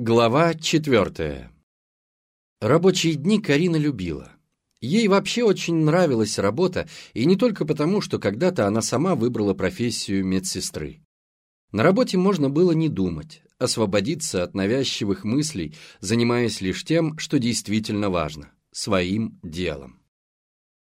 Глава четвертая. Рабочие дни Карина любила. Ей вообще очень нравилась работа, и не только потому, что когда-то она сама выбрала профессию медсестры. На работе можно было не думать, освободиться от навязчивых мыслей, занимаясь лишь тем, что действительно важно – своим делом.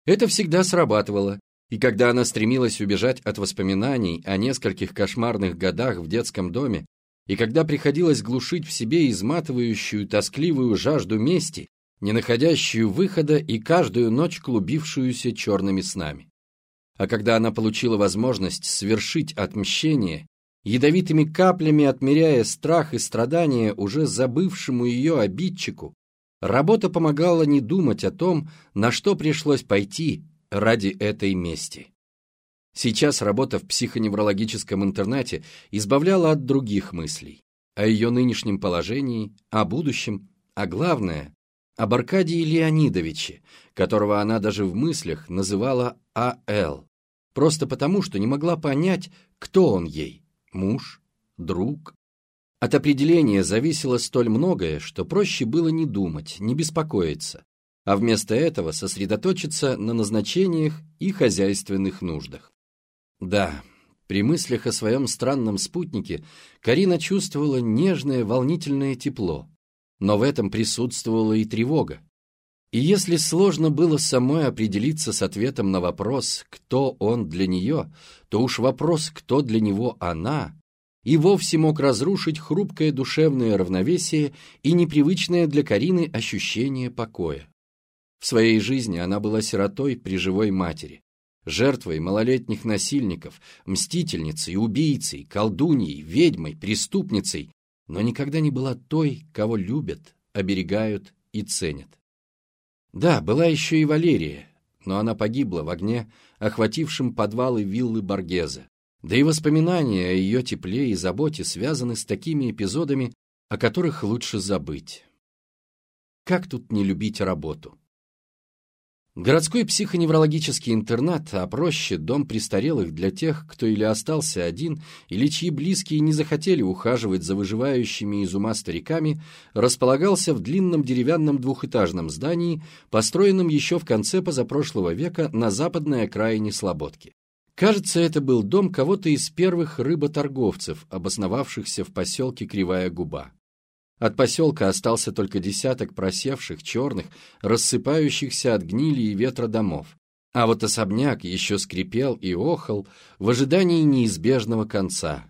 Это всегда срабатывало, и когда она стремилась убежать от воспоминаний о нескольких кошмарных годах в детском доме, и когда приходилось глушить в себе изматывающую, тоскливую жажду мести, не находящую выхода и каждую ночь клубившуюся черными снами. А когда она получила возможность свершить отмщение, ядовитыми каплями отмеряя страх и страдания уже забывшему ее обидчику, работа помогала не думать о том, на что пришлось пойти ради этой мести. Сейчас работа в психоневрологическом интернате избавляла от других мыслей. О ее нынешнем положении, о будущем, а главное, об Аркадии Леонидовиче, которого она даже в мыслях называла А.Л., просто потому, что не могла понять, кто он ей – муж, друг. От определения зависело столь многое, что проще было не думать, не беспокоиться, а вместо этого сосредоточиться на назначениях и хозяйственных нуждах. Да, при мыслях о своем странном спутнике Карина чувствовала нежное волнительное тепло, но в этом присутствовала и тревога. И если сложно было самой определиться с ответом на вопрос, кто он для нее, то уж вопрос, кто для него она, и вовсе мог разрушить хрупкое душевное равновесие и непривычное для Карины ощущение покоя. В своей жизни она была сиротой при живой матери, жертвой малолетних насильников, мстительницей, убийцей, колдуньей, ведьмой, преступницей, но никогда не была той, кого любят, оберегают и ценят. Да, была еще и Валерия, но она погибла в огне, охватившем подвалы виллы Боргезе. Да и воспоминания о ее тепле и заботе связаны с такими эпизодами, о которых лучше забыть. Как тут не любить работу? Городской психоневрологический интернат, а проще дом престарелых для тех, кто или остался один, или чьи близкие не захотели ухаживать за выживающими из ума стариками, располагался в длинном деревянном двухэтажном здании, построенном еще в конце позапрошлого века на западной окраине Слободки. Кажется, это был дом кого-то из первых рыботорговцев, обосновавшихся в поселке Кривая Губа. От поселка остался только десяток просевших, черных, рассыпающихся от гнили и ветра домов. А вот особняк еще скрипел и охал в ожидании неизбежного конца,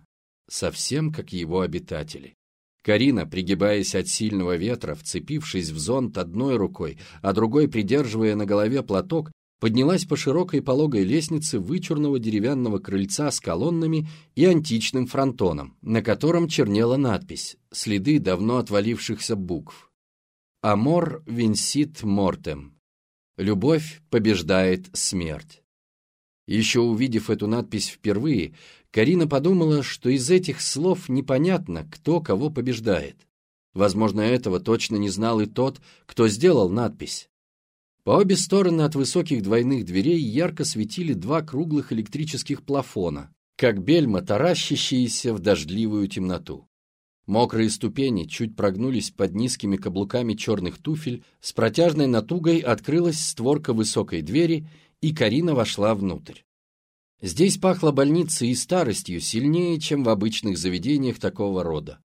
совсем как его обитатели. Карина, пригибаясь от сильного ветра, вцепившись в зонт одной рукой, а другой придерживая на голове платок, поднялась по широкой пологой лестнице вычурного деревянного крыльца с колоннами и античным фронтоном, на котором чернела надпись, следы давно отвалившихся букв. «Амор винсит мортем» — «Любовь побеждает смерть». Еще увидев эту надпись впервые, Карина подумала, что из этих слов непонятно, кто кого побеждает. Возможно, этого точно не знал и тот, кто сделал надпись. По обе стороны от высоких двойных дверей ярко светили два круглых электрических плафона, как бельма, таращащиеся в дождливую темноту. Мокрые ступени чуть прогнулись под низкими каблуками черных туфель, с протяжной натугой открылась створка высокой двери, и Карина вошла внутрь. Здесь пахло больницей и старостью сильнее, чем в обычных заведениях такого рода.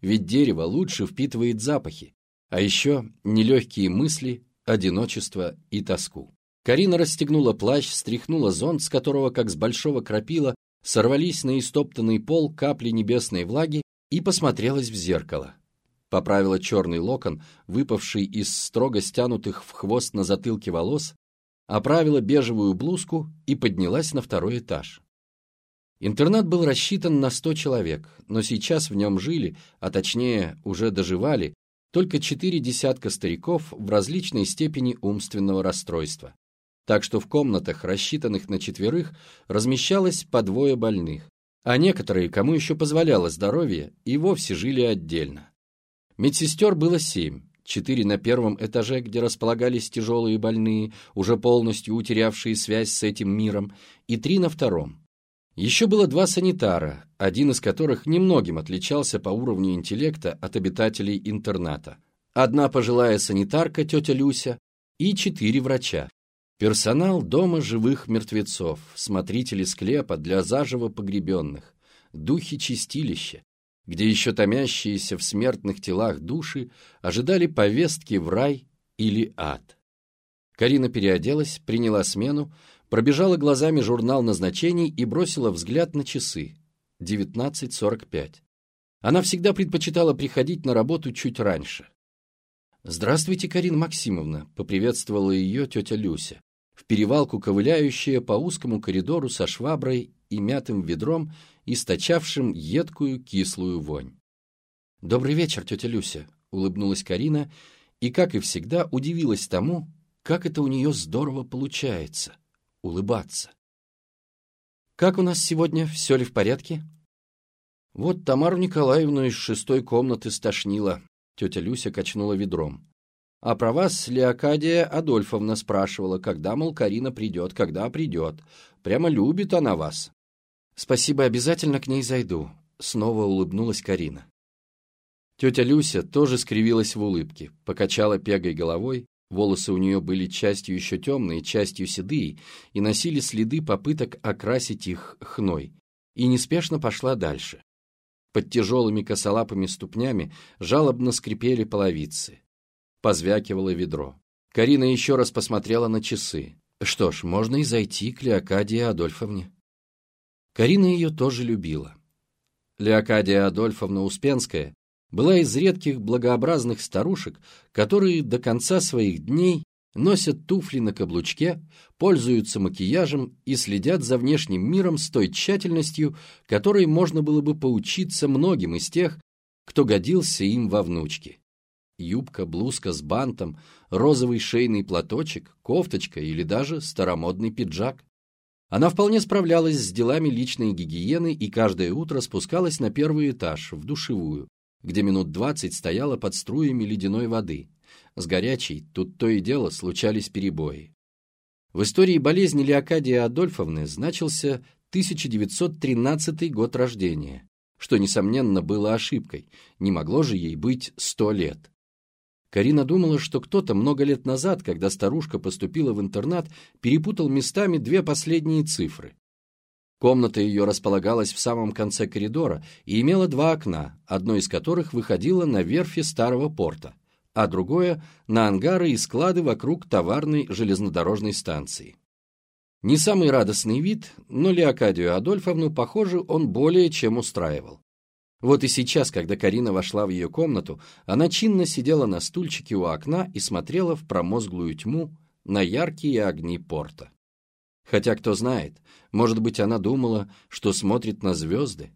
Ведь дерево лучше впитывает запахи, а еще нелегкие мысли, одиночество и тоску. Карина расстегнула плащ, стряхнула зонт, с которого, как с большого крапила, сорвались на истоптанный пол капли небесной влаги и посмотрелась в зеркало. Поправила черный локон, выпавший из строго стянутых в хвост на затылке волос, оправила бежевую блузку и поднялась на второй этаж. Интернат был рассчитан на сто человек, но сейчас в нем жили, а точнее уже доживали, только четыре десятка стариков в различной степени умственного расстройства. Так что в комнатах, рассчитанных на четверых, размещалось по двое больных, а некоторые, кому еще позволяло здоровье, и вовсе жили отдельно. Медсестер было семь, четыре на первом этаже, где располагались тяжелые больные, уже полностью утерявшие связь с этим миром, и три на втором. Еще было два санитара, один из которых немногим отличался по уровню интеллекта от обитателей интерната. Одна пожилая санитарка, тетя Люся, и четыре врача. Персонал дома живых мертвецов, смотрители склепа для заживо погребенных, духи чистилища, где еще томящиеся в смертных телах души ожидали повестки в рай или ад. Карина переоделась, приняла смену, пробежала глазами журнал назначений и бросила взгляд на часы. 19.45. Она всегда предпочитала приходить на работу чуть раньше. «Здравствуйте, Карина Максимовна», — поприветствовала ее тетя Люся, в перевалку ковыляющая по узкому коридору со шваброй и мятым ведром, источавшим едкую кислую вонь. «Добрый вечер, тетя Люся», — улыбнулась Карина и, как и всегда, удивилась тому, как это у нее здорово получается — улыбаться. «Как у нас сегодня? Все ли в порядке?» «Вот Тамару Николаевну из шестой комнаты стошнило», — тетя Люся качнула ведром. «А про вас Леокадия Адольфовна спрашивала, когда, мол, Карина придет, когда придет. Прямо любит она вас». «Спасибо, обязательно к ней зайду», — снова улыбнулась Карина. Тетя Люся тоже скривилась в улыбке, покачала пегой головой Волосы у нее были частью еще темные, частью седые, и носили следы попыток окрасить их хной, и неспешно пошла дальше. Под тяжелыми косолапыми ступнями жалобно скрипели половицы. Позвякивало ведро. Карина еще раз посмотрела на часы. Что ж, можно и зайти к Леокадии Адольфовне. Карина ее тоже любила. Леокадия Адольфовна Успенская была из редких благообразных старушек, которые до конца своих дней носят туфли на каблучке, пользуются макияжем и следят за внешним миром с той тщательностью, которой можно было бы поучиться многим из тех, кто годился им во внучке. Юбка, блузка с бантом, розовый шейный платочек, кофточка или даже старомодный пиджак. Она вполне справлялась с делами личной гигиены и каждое утро спускалась на первый этаж, в душевую, где минут двадцать стояла под струями ледяной воды. С горячей тут то и дело случались перебои. В истории болезни Леокадии Адольфовны значился 1913 год рождения, что, несомненно, было ошибкой, не могло же ей быть сто лет. Карина думала, что кто-то много лет назад, когда старушка поступила в интернат, перепутал местами две последние цифры. Комната ее располагалась в самом конце коридора и имела два окна, одно из которых выходило на верфи старого порта, а другое – на ангары и склады вокруг товарной железнодорожной станции. Не самый радостный вид, но Леокадию Адольфовну, похоже, он более чем устраивал. Вот и сейчас, когда Карина вошла в ее комнату, она чинно сидела на стульчике у окна и смотрела в промозглую тьму на яркие огни порта. Хотя, кто знает, может быть, она думала, что смотрит на звезды.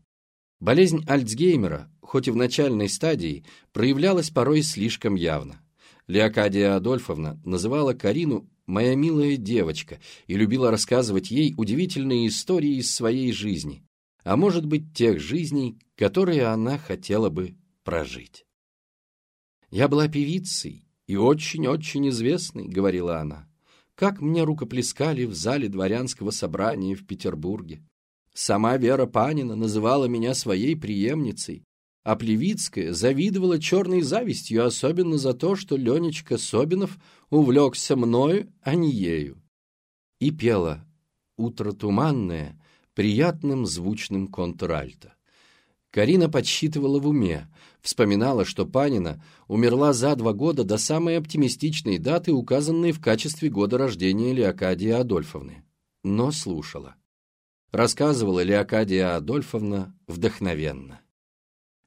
Болезнь Альцгеймера, хоть и в начальной стадии, проявлялась порой слишком явно. Леокадия Адольфовна называла Карину «моя милая девочка» и любила рассказывать ей удивительные истории из своей жизни, а может быть, тех жизней, которые она хотела бы прожить. «Я была певицей и очень-очень известной», — говорила она как мне рукоплескали в зале дворянского собрания в Петербурге. Сама Вера Панина называла меня своей преемницей, а Плевицкая завидовала черной завистью, особенно за то, что Ленечка Собинов увлекся мною, а не ею. И пела «Утро туманное» приятным звучным контральто. Карина подсчитывала в уме, вспоминала, что Панина умерла за два года до самой оптимистичной даты, указанной в качестве года рождения Леокадии Адольфовны. Но слушала. Рассказывала Леокадия Адольфовна вдохновенно.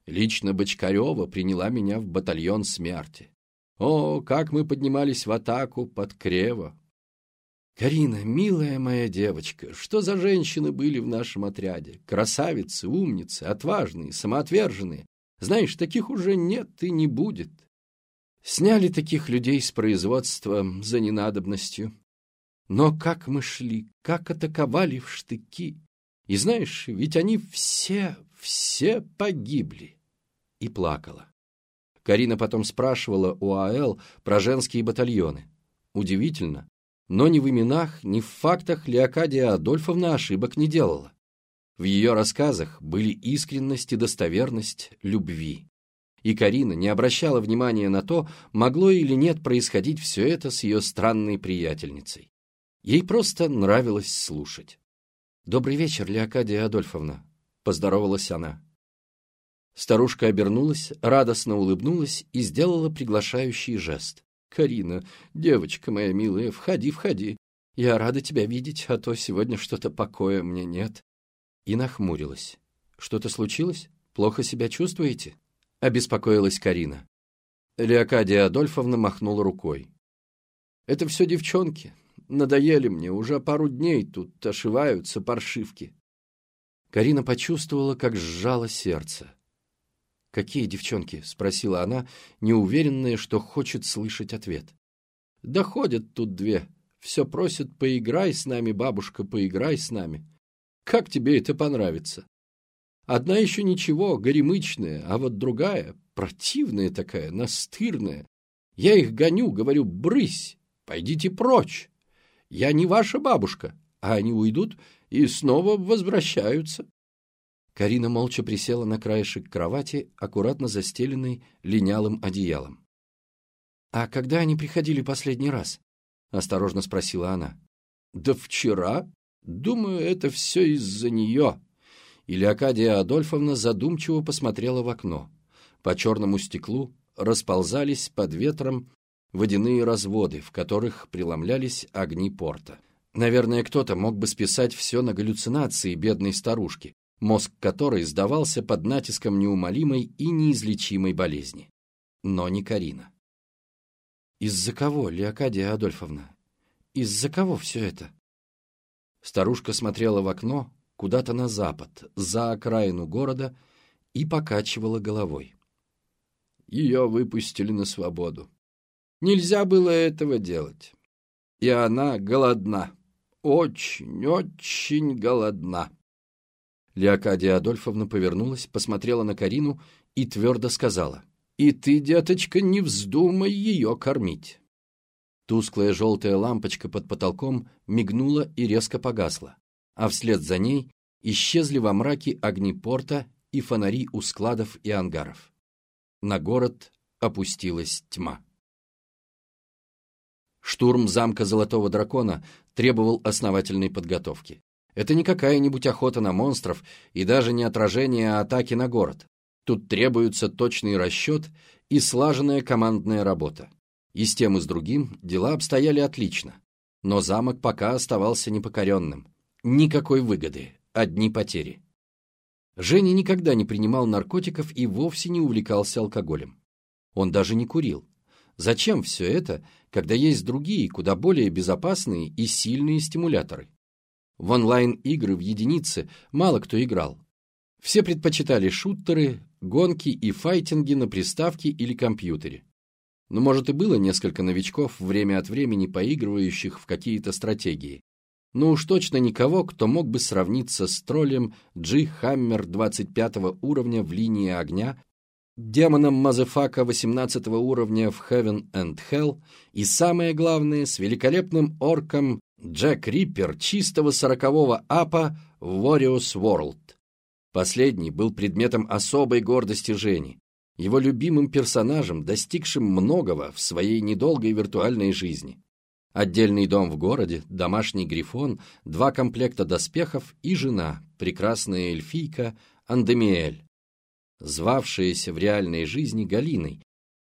Лично Бочкарева приняла меня в батальон смерти. О, как мы поднимались в атаку под Крево, «Карина, милая моя девочка, что за женщины были в нашем отряде? Красавицы, умницы, отважные, самоотверженные. Знаешь, таких уже нет и не будет. Сняли таких людей с производства за ненадобностью. Но как мы шли, как атаковали в штыки. И знаешь, ведь они все, все погибли». И плакала. Карина потом спрашивала у АЛ про женские батальоны. Удивительно, но ни в именах, ни в фактах Леокадия Адольфовна ошибок не делала. В ее рассказах были искренность и достоверность любви. И Карина не обращала внимания на то, могло или нет происходить все это с ее странной приятельницей. Ей просто нравилось слушать. «Добрый вечер, Леокадия Адольфовна», — поздоровалась она. Старушка обернулась, радостно улыбнулась и сделала приглашающий жест. «Карина, девочка моя милая, входи, входи. Я рада тебя видеть, а то сегодня что-то покоя мне нет». И нахмурилась. «Что-то случилось? Плохо себя чувствуете?» — обеспокоилась Карина. Леокадия Адольфовна махнула рукой. «Это все девчонки. Надоели мне, уже пару дней тут ошиваются паршивки». Карина почувствовала, как сжало сердце. «Какие девчонки?» — спросила она, неуверенная, что хочет слышать ответ. «Да ходят тут две. Все просят, поиграй с нами, бабушка, поиграй с нами. Как тебе это понравится?» Одна еще ничего, горемычная, а вот другая, противная такая, настырная. Я их гоню, говорю, брысь, пойдите прочь. Я не ваша бабушка, а они уйдут и снова возвращаются. Карина молча присела на краешек кровати, аккуратно застеленной линялым одеялом. «А когда они приходили последний раз?» — осторожно спросила она. «Да вчера. Думаю, это все из-за нее». И Леокадия Адольфовна задумчиво посмотрела в окно. По черному стеклу расползались под ветром водяные разводы, в которых преломлялись огни порта. Наверное, кто-то мог бы списать все на галлюцинации бедной старушки, мозг которой сдавался под натиском неумолимой и неизлечимой болезни. Но не Карина. «Из-за кого, Леокадия Адольфовна? Из-за кого все это?» Старушка смотрела в окно, куда-то на запад, за окраину города, и покачивала головой. Ее выпустили на свободу. Нельзя было этого делать. И она голодна. Очень-очень голодна. Леокадия Адольфовна повернулась, посмотрела на Карину и твердо сказала. «И ты, деточка, не вздумай ее кормить». Тусклая желтая лампочка под потолком мигнула и резко погасла, а вслед за ней исчезли во мраке огни порта и фонари у складов и ангаров. На город опустилась тьма. Штурм замка Золотого Дракона требовал основательной подготовки. Это не какая-нибудь охота на монстров и даже не отражение атаки на город. Тут требуется точный расчет и слаженная командная работа. И с тем и с другим дела обстояли отлично. Но замок пока оставался непокоренным. Никакой выгоды, одни потери. Женя никогда не принимал наркотиков и вовсе не увлекался алкоголем. Он даже не курил. Зачем все это, когда есть другие, куда более безопасные и сильные стимуляторы? В онлайн-игры в единицы мало кто играл. Все предпочитали шуттеры, гонки и файтинги на приставке или компьютере. Но, может, и было несколько новичков, время от времени поигрывающих в какие-то стратегии. Но уж точно никого, кто мог бы сравниться с троллем G Hammer 25 уровня в линии огня, демоном Мазефака 18 уровня в Heaven and Hell и, самое главное, с великолепным орком Джек Риппер чистого сорокового апа в Warriors World. Последний был предметом особой гордости Жени, его любимым персонажем, достигшим многого в своей недолгой виртуальной жизни. Отдельный дом в городе, домашний грифон, два комплекта доспехов и жена, прекрасная эльфийка Андемиэль, звавшаяся в реальной жизни Галиной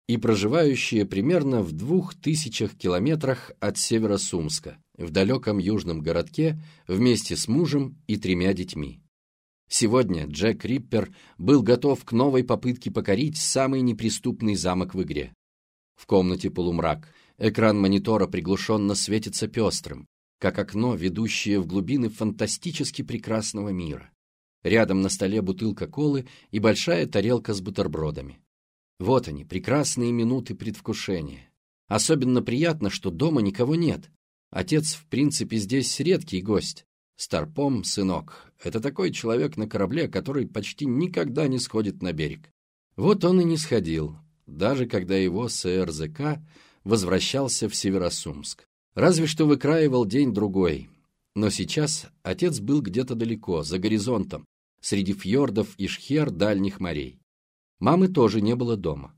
и проживающая примерно в двух тысячах километрах от севера Сумска, в далеком южном городке вместе с мужем и тремя детьми. Сегодня Джек Риппер был готов к новой попытке покорить самый неприступный замок в игре. В комнате полумрак, экран монитора приглушенно светится пестрым, как окно, ведущее в глубины фантастически прекрасного мира. Рядом на столе бутылка колы и большая тарелка с бутербродами. Вот они, прекрасные минуты предвкушения. Особенно приятно, что дома никого нет, Отец, в принципе, здесь редкий гость. Старпом — сынок. Это такой человек на корабле, который почти никогда не сходит на берег. Вот он и не сходил, даже когда его СРЗК возвращался в Северосумск. Разве что выкраивал день-другой. Но сейчас отец был где-то далеко, за горизонтом, среди фьордов и шхер дальних морей. Мамы тоже не было дома.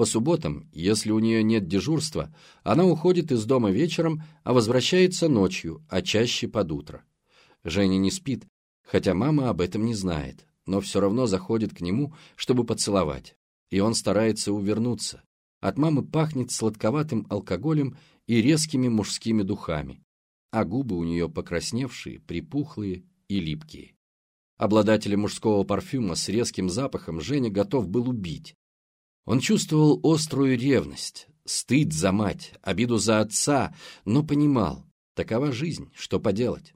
По субботам, если у нее нет дежурства, она уходит из дома вечером, а возвращается ночью, а чаще под утро. Женя не спит, хотя мама об этом не знает, но все равно заходит к нему, чтобы поцеловать. И он старается увернуться. От мамы пахнет сладковатым алкоголем и резкими мужскими духами, а губы у нее покрасневшие, припухлые и липкие. Обладателя мужского парфюма с резким запахом Женя готов был убить, он чувствовал острую ревность, стыд за мать, обиду за отца, но понимал, такова жизнь, что поделать.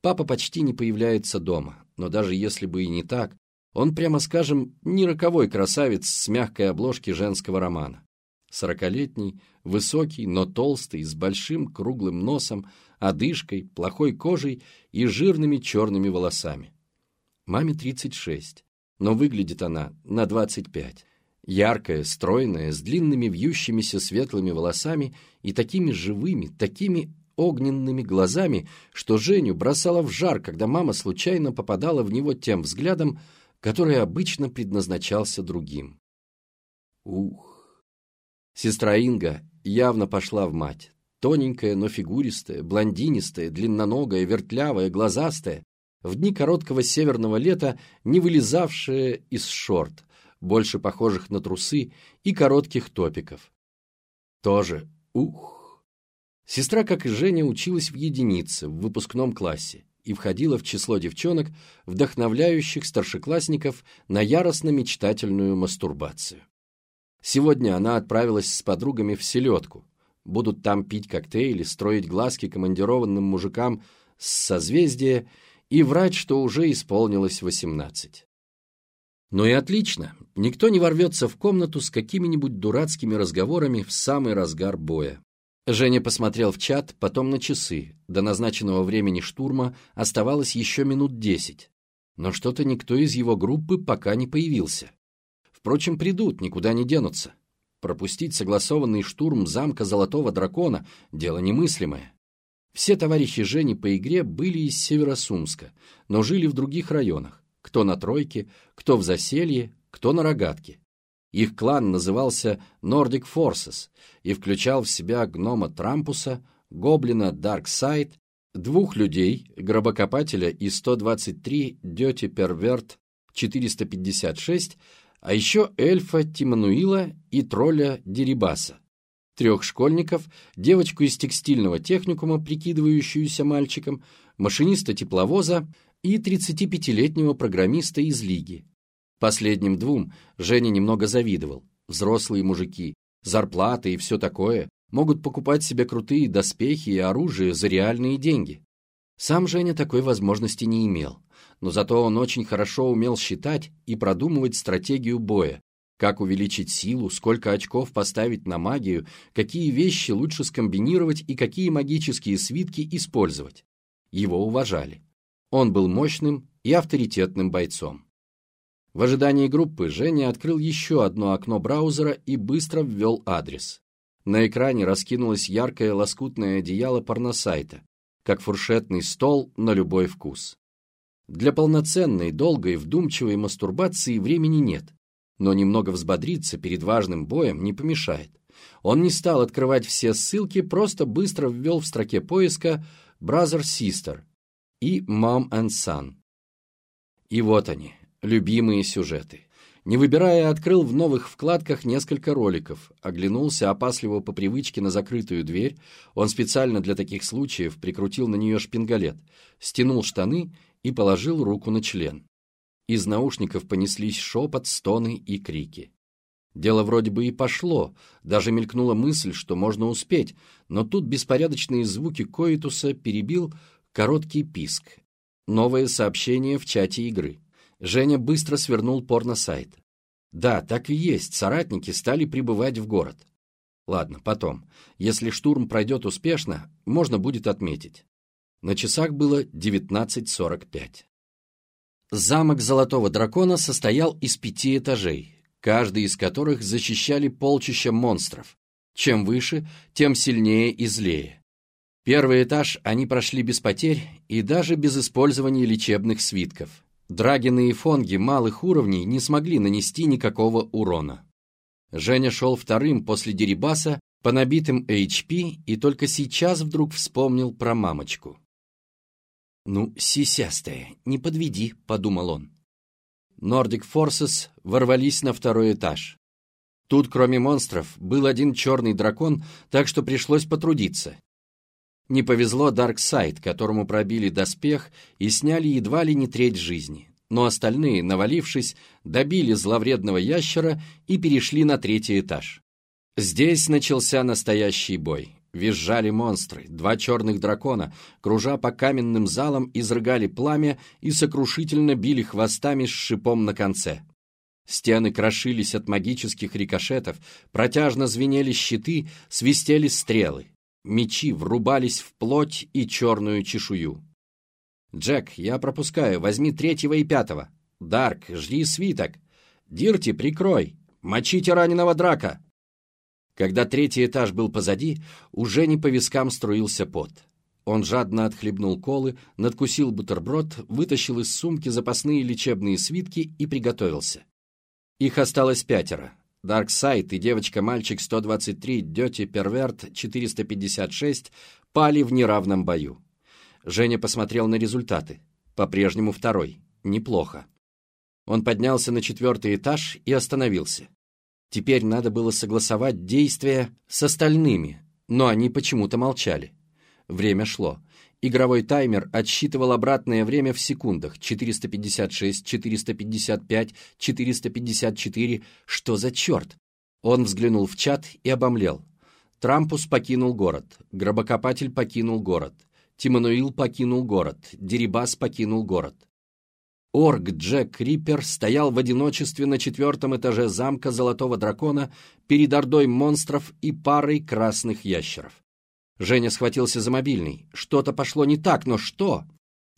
Папа почти не появляется дома, но даже если бы и не так, он, прямо скажем, не роковой красавец с мягкой обложки женского романа. Сорокалетний, высокий, но толстый, с большим круглым носом, одышкой, плохой кожей и жирными черными волосами. Маме 36, но выглядит она на 25. Яркая, стройная, с длинными вьющимися светлыми волосами и такими живыми, такими огненными глазами, что Женю бросала в жар, когда мама случайно попадала в него тем взглядом, который обычно предназначался другим. Ух! Сестра Инга явно пошла в мать. Тоненькая, но фигуристая, блондинистая, длинноногая, вертлявая, глазастая, в дни короткого северного лета не вылезавшая из шорт, больше похожих на трусы, и коротких топиков. Тоже ух! Сестра, как и Женя, училась в единице, в выпускном классе, и входила в число девчонок, вдохновляющих старшеклассников на яростно-мечтательную мастурбацию. Сегодня она отправилась с подругами в селедку. Будут там пить коктейли, строить глазки командированным мужикам с созвездия и врать, что уже исполнилось восемнадцать. Ну и отлично, никто не ворвется в комнату с какими-нибудь дурацкими разговорами в самый разгар боя. Женя посмотрел в чат, потом на часы. До назначенного времени штурма оставалось еще минут десять. Но что-то никто из его группы пока не появился. Впрочем, придут, никуда не денутся. Пропустить согласованный штурм замка Золотого Дракона – дело немыслимое. Все товарищи Жени по игре были из Северосумска, но жили в других районах кто на тройке, кто в заселье, кто на рогатке. Их клан назывался Nordic Forces и включал в себя гнома Трампуса, гоблина Дарксайд, двух людей, гробокопателя и 123 Дети Перверт 456, а еще эльфа Тимануила и тролля Дерибаса, трех школьников, девочку из текстильного техникума, прикидывающуюся мальчиком, машиниста тепловоза, и 35-летнего программиста из Лиги. Последним двум Женя немного завидовал. Взрослые мужики, зарплаты и все такое могут покупать себе крутые доспехи и оружие за реальные деньги. Сам Женя такой возможности не имел, но зато он очень хорошо умел считать и продумывать стратегию боя, как увеличить силу, сколько очков поставить на магию, какие вещи лучше скомбинировать и какие магические свитки использовать. Его уважали. Он был мощным и авторитетным бойцом. В ожидании группы Женя открыл еще одно окно браузера и быстро ввел адрес. На экране раскинулось яркое лоскутное одеяло порносайта, как фуршетный стол на любой вкус. Для полноценной, долгой, вдумчивой мастурбации времени нет, но немного взбодриться перед важным боем не помешает. Он не стал открывать все ссылки, просто быстро ввел в строке поиска «Brother Sister», и «Mom and Son». И вот они, любимые сюжеты. Не выбирая, открыл в новых вкладках несколько роликов, оглянулся опасливо по привычке на закрытую дверь, он специально для таких случаев прикрутил на нее шпингалет, стянул штаны и положил руку на член. Из наушников понеслись шепот, стоны и крики. Дело вроде бы и пошло, даже мелькнула мысль, что можно успеть, но тут беспорядочные звуки коитуса перебил Короткий писк. Новое сообщение в чате игры. Женя быстро свернул порно-сайт. Да, так и есть, соратники стали прибывать в город. Ладно, потом. Если штурм пройдет успешно, можно будет отметить. На часах было 19.45. Замок Золотого Дракона состоял из пяти этажей, каждый из которых защищали полчища монстров. Чем выше, тем сильнее и злее. Первый этаж они прошли без потерь и даже без использования лечебных свитков. Драгины и фонги малых уровней не смогли нанести никакого урона. Женя шел вторым после Дерибаса по набитым HP и только сейчас вдруг вспомнил про мамочку. «Ну, сисястая, не подведи», — подумал он. Nordic Forces ворвались на второй этаж. Тут, кроме монстров, был один черный дракон, так что пришлось потрудиться. Не повезло Дарксайд, которому пробили доспех и сняли едва ли не треть жизни. Но остальные, навалившись, добили зловредного ящера и перешли на третий этаж. Здесь начался настоящий бой. Визжали монстры, два черных дракона, кружа по каменным залам, изрыгали пламя и сокрушительно били хвостами с шипом на конце. Стены крошились от магических рикошетов, протяжно звенели щиты, свистели стрелы. Мечи врубались в плоть и черную чешую. «Джек, я пропускаю, возьми третьего и пятого. Дарк, жди свиток. Дирти, прикрой. Мочите раненого драка!» Когда третий этаж был позади, уже не по вискам струился пот. Он жадно отхлебнул колы, надкусил бутерброд, вытащил из сумки запасные лечебные свитки и приготовился. Их осталось пятеро. Дарксайд и девочка-мальчик 123, Дети Перверт 456 пали в неравном бою. Женя посмотрел на результаты. По-прежнему второй. Неплохо. Он поднялся на четвертый этаж и остановился. Теперь надо было согласовать действия с остальными, но они почему-то молчали. Время шло. Игровой таймер отсчитывал обратное время в секундах. 456, 455, 454. Что за черт? Он взглянул в чат и обомлел. Трампус покинул город. Гробокопатель покинул город. Тимонуил покинул город. Дерибас покинул город. Орг Джек Риппер стоял в одиночестве на четвертом этаже замка Золотого Дракона перед ордой монстров и парой красных ящеров. Женя схватился за мобильный. Что-то пошло не так, но что?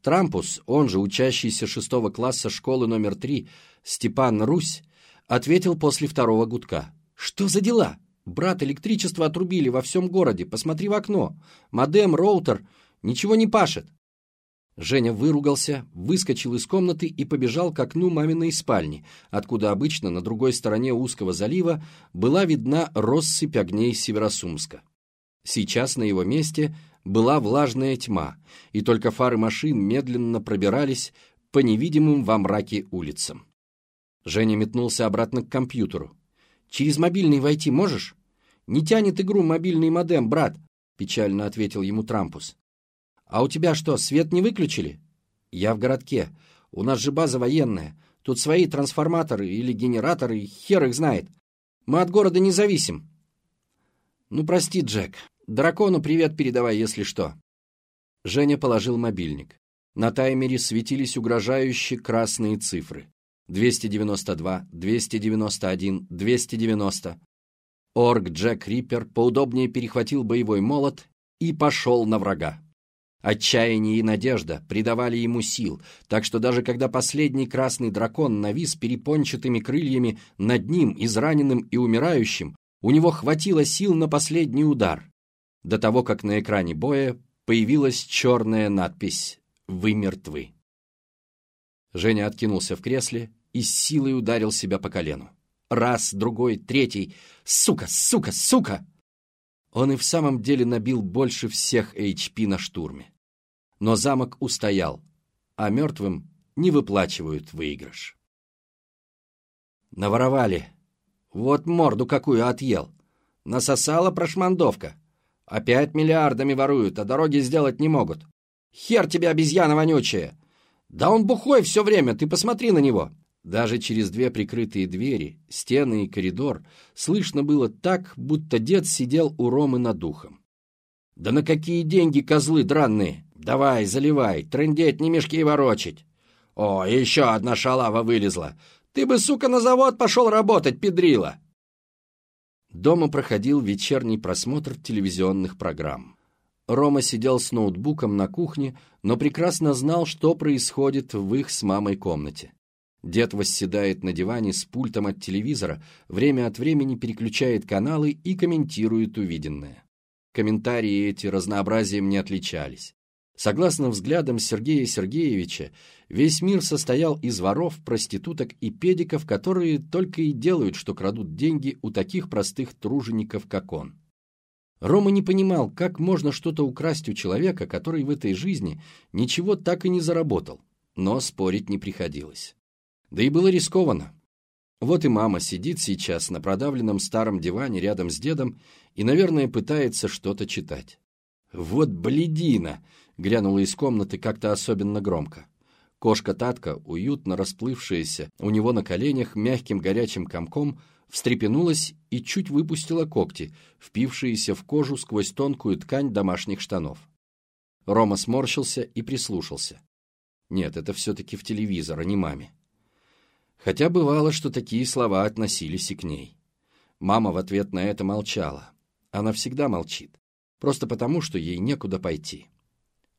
Трампус, он же учащийся шестого класса школы номер три, Степан Русь, ответил после второго гудка. «Что за дела? Брат, электричество отрубили во всем городе. Посмотри в окно. Модем, роутер. Ничего не пашет». Женя выругался, выскочил из комнаты и побежал к окну маминой спальни, откуда обычно на другой стороне узкого залива была видна россыпь огней Северосумска. Сейчас на его месте была влажная тьма, и только фары машин медленно пробирались по невидимым во мраке улицам. Женя метнулся обратно к компьютеру. «Через мобильный войти можешь?» «Не тянет игру мобильный модем, брат», — печально ответил ему Трампус. «А у тебя что, свет не выключили?» «Я в городке. У нас же база военная. Тут свои трансформаторы или генераторы, хер их знает. Мы от города не зависим». «Ну, прости, Джек, Дракону привет передавай, если что». Женя положил мобильник. На таймере светились угрожающие красные цифры. 292, 291, 290. Орг Джек Риппер поудобнее перехватил боевой молот и пошел на врага. Отчаяние и надежда придавали ему сил, так что даже когда последний красный дракон навис перепончатыми крыльями над ним, израненным и умирающим, у него хватило сил на последний удар до того, как на экране боя появилась черная надпись «Вы мертвы». Женя откинулся в кресле и с силой ударил себя по колену. Раз, другой, третий. «Сука! Сука! Сука!» Он и в самом деле набил больше всех HP на штурме. Но замок устоял, а мертвым не выплачивают выигрыш. Наворовали. Вот морду какую отъел. Насосала прошмандовка. Опять миллиардами воруют, а дороги сделать не могут. Хер тебе, обезьяна вонючая! Да он бухой все время, ты посмотри на него!» Даже через две прикрытые двери, стены и коридор слышно было так, будто дед сидел у Ромы над духом. «Да на какие деньги, козлы дранные! Давай, заливай, трындеть, не мешки ворочить!» «О, еще одна шалава вылезла! Ты бы, сука, на завод пошел работать, педрила!» Дома проходил вечерний просмотр телевизионных программ. Рома сидел с ноутбуком на кухне, но прекрасно знал, что происходит в их с мамой комнате. Дед восседает на диване с пультом от телевизора, время от времени переключает каналы и комментирует увиденное. комментарии эти разнообразием не отличались. Согласно взглядам Сергея Сергеевича, весь мир состоял из воров, проституток и педиков, которые только и делают, что крадут деньги у таких простых тружеников, как он. Рома не понимал, как можно что-то украсть у человека, который в этой жизни ничего так и не заработал, но спорить не приходилось. Да и было рискованно. Вот и мама сидит сейчас на продавленном старом диване рядом с дедом и, наверное, пытается что-то читать. «Вот бледина!» — глянула из комнаты как-то особенно громко. Кошка Татка, уютно расплывшаяся у него на коленях мягким горячим комком, встрепенулась и чуть выпустила когти, впившиеся в кожу сквозь тонкую ткань домашних штанов. Рома сморщился и прислушался. Нет, это все-таки в телевизор, а не маме. Хотя бывало, что такие слова относились и к ней. Мама в ответ на это молчала. Она всегда молчит. Просто потому, что ей некуда пойти.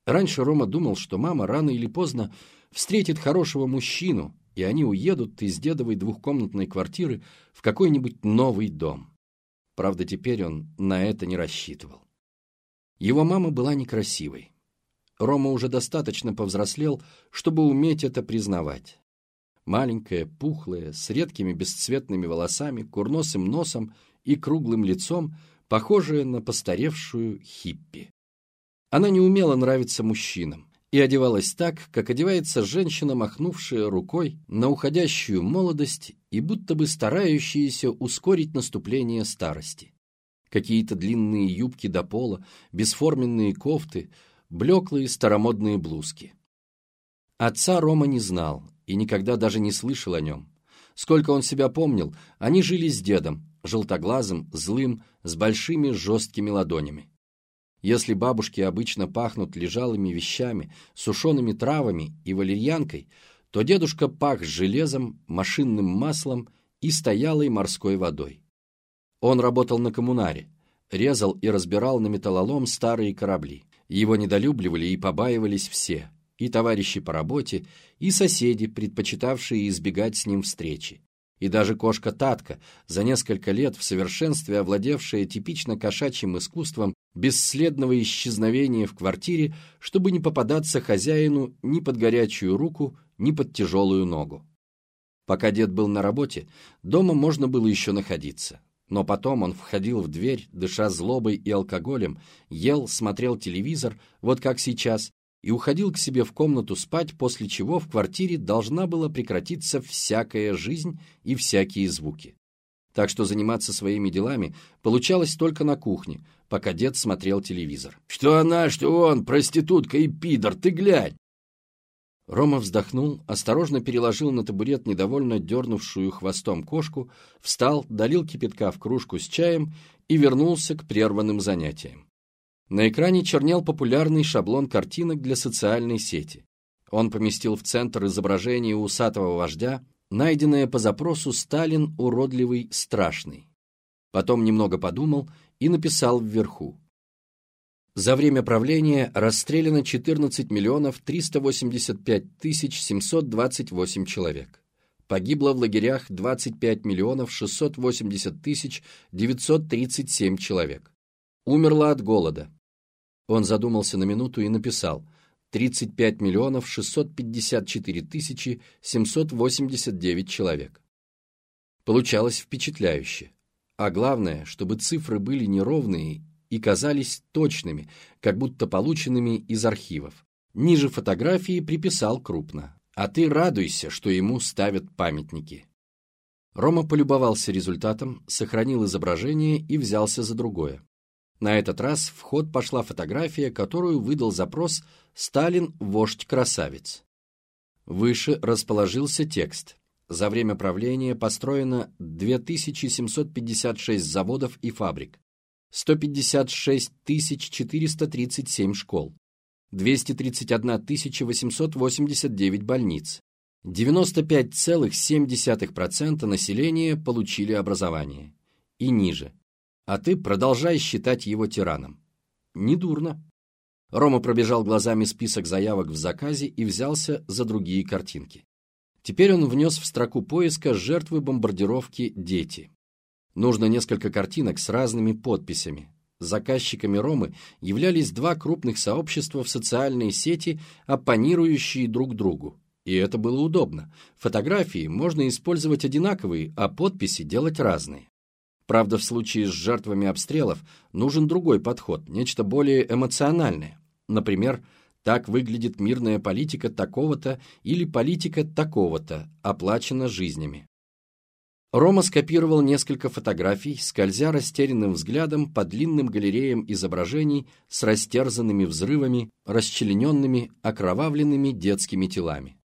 Раньше Рома думал, что мама рано или поздно встретит хорошего мужчину, и они уедут из дедовой двухкомнатной квартиры в какой-нибудь новый дом. Правда, теперь он на это не рассчитывал. Его мама была некрасивой. Рома уже достаточно повзрослел, чтобы уметь это признавать. Маленькая, пухлая, с редкими бесцветными волосами, курносым носом и круглым лицом, похожая на постаревшую хиппи. Она не умела нравиться мужчинам и одевалась так, как одевается женщина, махнувшая рукой на уходящую молодость и будто бы старающаяся ускорить наступление старости. Какие-то длинные юбки до пола, бесформенные кофты, блеклые старомодные блузки. Отца Рома не знал и никогда даже не слышал о нем. Сколько он себя помнил, они жили с дедом, желтоглазым, злым, с большими жесткими ладонями. Если бабушки обычно пахнут лежалыми вещами, сушеными травами и валерьянкой, то дедушка пах железом, машинным маслом и стоялой морской водой. Он работал на коммунаре, резал и разбирал на металлолом старые корабли. Его недолюбливали и побаивались все, и товарищи по работе, и соседи, предпочитавшие избегать с ним встречи. И даже кошка Татка, за несколько лет в совершенстве овладевшая типично кошачьим искусством бесследного исчезновения в квартире, чтобы не попадаться хозяину ни под горячую руку, ни под тяжелую ногу. Пока дед был на работе, дома можно было еще находиться. Но потом он входил в дверь, дыша злобой и алкоголем, ел, смотрел телевизор, вот как сейчас, и уходил к себе в комнату спать, после чего в квартире должна была прекратиться всякая жизнь и всякие звуки. Так что заниматься своими делами получалось только на кухне, пока дед смотрел телевизор. «Что она, что он, проститутка и пидор, ты глянь!» Рома вздохнул, осторожно переложил на табурет недовольно дернувшую хвостом кошку, встал, долил кипятка в кружку с чаем и вернулся к прерванным занятиям. На экране чернел популярный шаблон картинок для социальной сети. Он поместил в центр изображение усатого вождя, найденное по запросу «Сталин уродливый, страшный». Потом немного подумал и написал вверху. За время правления расстреляно 14 миллионов 385 тысяч 728 человек. Погибло в лагерях 25 миллионов 680 тысяч 937 человек. Умерло от голода он задумался на минуту и написал 35 миллионов 654 тысячи 789 человек. Получалось впечатляюще. А главное, чтобы цифры были неровные и казались точными, как будто полученными из архивов. Ниже фотографии приписал крупно. А ты радуйся, что ему ставят памятники. Рома полюбовался результатом, сохранил изображение и взялся за другое. На этот раз в ход пошла фотография, которую выдал запрос «Сталин – вождь-красавец». Выше расположился текст. За время правления построено 2756 заводов и фабрик, 156 437 школ, 231 889 больниц, 95,7% населения получили образование. И ниже а ты продолжай считать его тираном. Недурно. Рома пробежал глазами список заявок в заказе и взялся за другие картинки. Теперь он внес в строку поиска жертвы бомбардировки «Дети». Нужно несколько картинок с разными подписями. Заказчиками Ромы являлись два крупных сообщества в социальные сети, оппонирующие друг другу. И это было удобно. Фотографии можно использовать одинаковые, а подписи делать разные. Правда, в случае с жертвами обстрелов нужен другой подход, нечто более эмоциональное. Например, так выглядит мирная политика такого-то или политика такого-то, оплачена жизнями. Рома скопировал несколько фотографий, скользя растерянным взглядом по длинным галереям изображений с растерзанными взрывами, расчлененными, окровавленными детскими телами.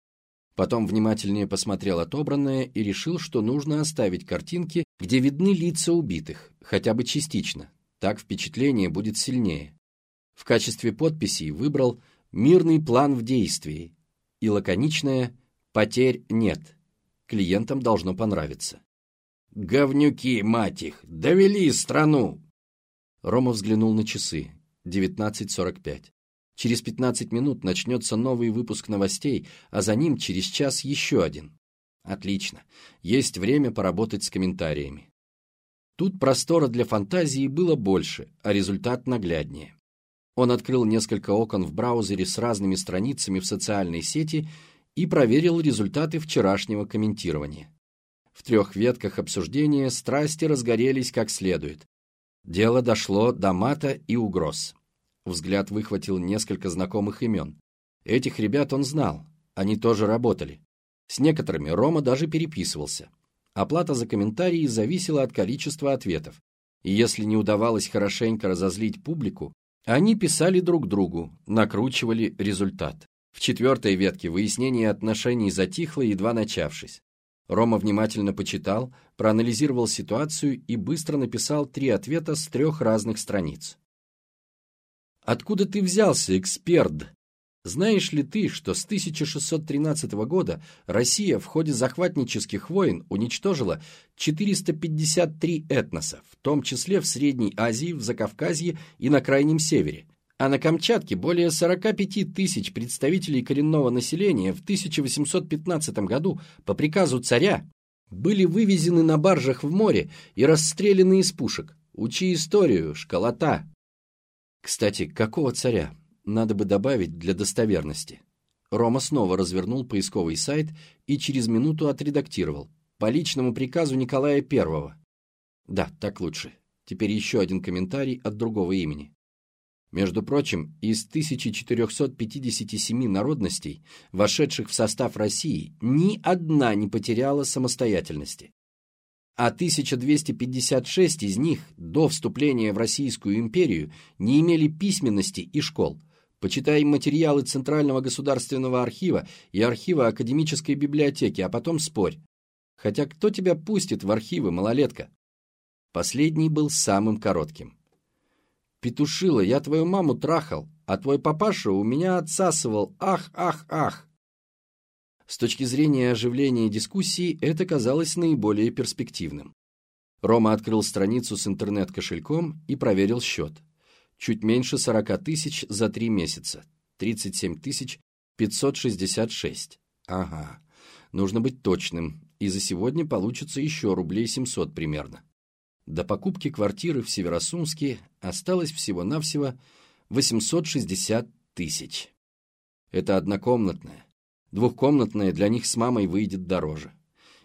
Потом внимательнее посмотрел отобранное и решил, что нужно оставить картинки, где видны лица убитых, хотя бы частично. Так впечатление будет сильнее. В качестве подписей выбрал «Мирный план в действии» и лаконичное «Потерь нет». Клиентам должно понравиться. «Говнюки, мать их! Довели страну!» Рома взглянул на часы. 19.45. Через 15 минут начнется новый выпуск новостей, а за ним через час еще один. Отлично. Есть время поработать с комментариями. Тут простора для фантазии было больше, а результат нагляднее. Он открыл несколько окон в браузере с разными страницами в социальной сети и проверил результаты вчерашнего комментирования. В трех ветках обсуждения страсти разгорелись как следует. Дело дошло до мата и угроз. Взгляд выхватил несколько знакомых имен. Этих ребят он знал, они тоже работали. С некоторыми Рома даже переписывался. Оплата за комментарии зависела от количества ответов. И если не удавалось хорошенько разозлить публику, они писали друг другу, накручивали результат. В четвертой ветке выяснение отношений затихло, едва начавшись. Рома внимательно почитал, проанализировал ситуацию и быстро написал три ответа с трех разных страниц. «Откуда ты взялся, эксперт?» Знаешь ли ты, что с 1613 года Россия в ходе захватнических войн уничтожила 453 этноса, в том числе в Средней Азии, в Закавказье и на Крайнем Севере, а на Камчатке более 45 тысяч представителей коренного населения в 1815 году по приказу царя были вывезены на баржах в море и расстреляны из пушек. Учи историю, школота. Кстати, какого царя? Надо бы добавить для достоверности. Рома снова развернул поисковый сайт и через минуту отредактировал. По личному приказу Николая I. Да, так лучше. Теперь еще один комментарий от другого имени. Между прочим, из 1457 народностей, вошедших в состав России, ни одна не потеряла самостоятельности. А 1256 из них до вступления в Российскую империю не имели письменности и школ. Почитай материалы Центрального государственного архива и архива Академической библиотеки, а потом спорь. Хотя кто тебя пустит в архивы, малолетка? Последний был самым коротким. «Петушила, я твою маму трахал, а твой папаша у меня отсасывал. Ах, ах, ах!» С точки зрения оживления дискуссии это казалось наиболее перспективным. Рома открыл страницу с интернет-кошельком и проверил счет. Чуть меньше 40 тысяч за три месяца. 37 тысяч 566. Ага, нужно быть точным, и за сегодня получится еще рублей 700 примерно. До покупки квартиры в Северосумске осталось всего-навсего 860 тысяч. Это однокомнатная. Двухкомнатная для них с мамой выйдет дороже.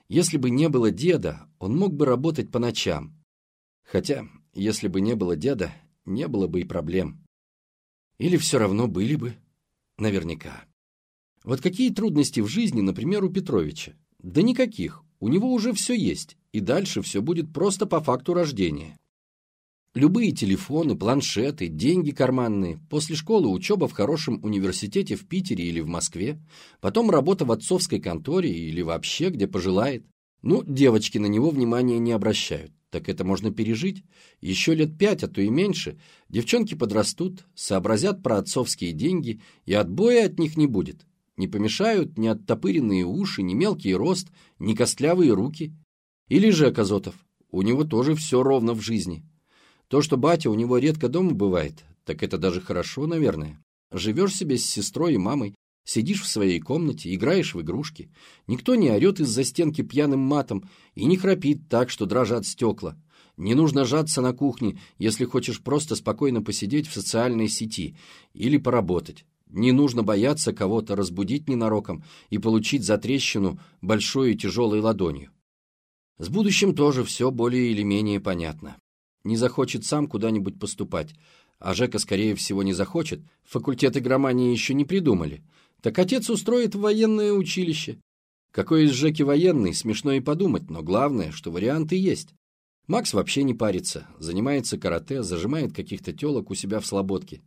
Если бы не было деда, он мог бы работать по ночам. Хотя, если бы не было деда, не было бы и проблем. Или все равно были бы. Наверняка. Вот какие трудности в жизни, например, у Петровича? Да никаких. У него уже все есть, и дальше все будет просто по факту рождения. Любые телефоны, планшеты, деньги карманные, после школы учеба в хорошем университете в Питере или в Москве, потом работа в отцовской конторе или вообще, где пожелает. Ну, девочки на него внимания не обращают, так это можно пережить. Еще лет пять, а то и меньше, девчонки подрастут, сообразят про отцовские деньги, и отбоя от них не будет. Не помешают ни оттопыренные уши, ни мелкий рост, ни костлявые руки. Или же Казотов. У него тоже все ровно в жизни. То, что батя у него редко дома бывает, так это даже хорошо, наверное. Живешь себе с сестрой и мамой, сидишь в своей комнате, играешь в игрушки. Никто не орет из-за стенки пьяным матом и не храпит так, что дрожат стекла. Не нужно жаться на кухне, если хочешь просто спокойно посидеть в социальной сети или поработать. Не нужно бояться кого-то разбудить ненароком и получить затрещину большой и тяжелой ладонью. С будущим тоже все более или менее понятно. Не захочет сам куда-нибудь поступать, а Жека, скорее всего, не захочет, факультет игромании еще не придумали. Так отец устроит военное училище. Какой из Жеки военный, смешно и подумать, но главное, что варианты есть. Макс вообще не парится, занимается карате, зажимает каких-то телок у себя в слободке.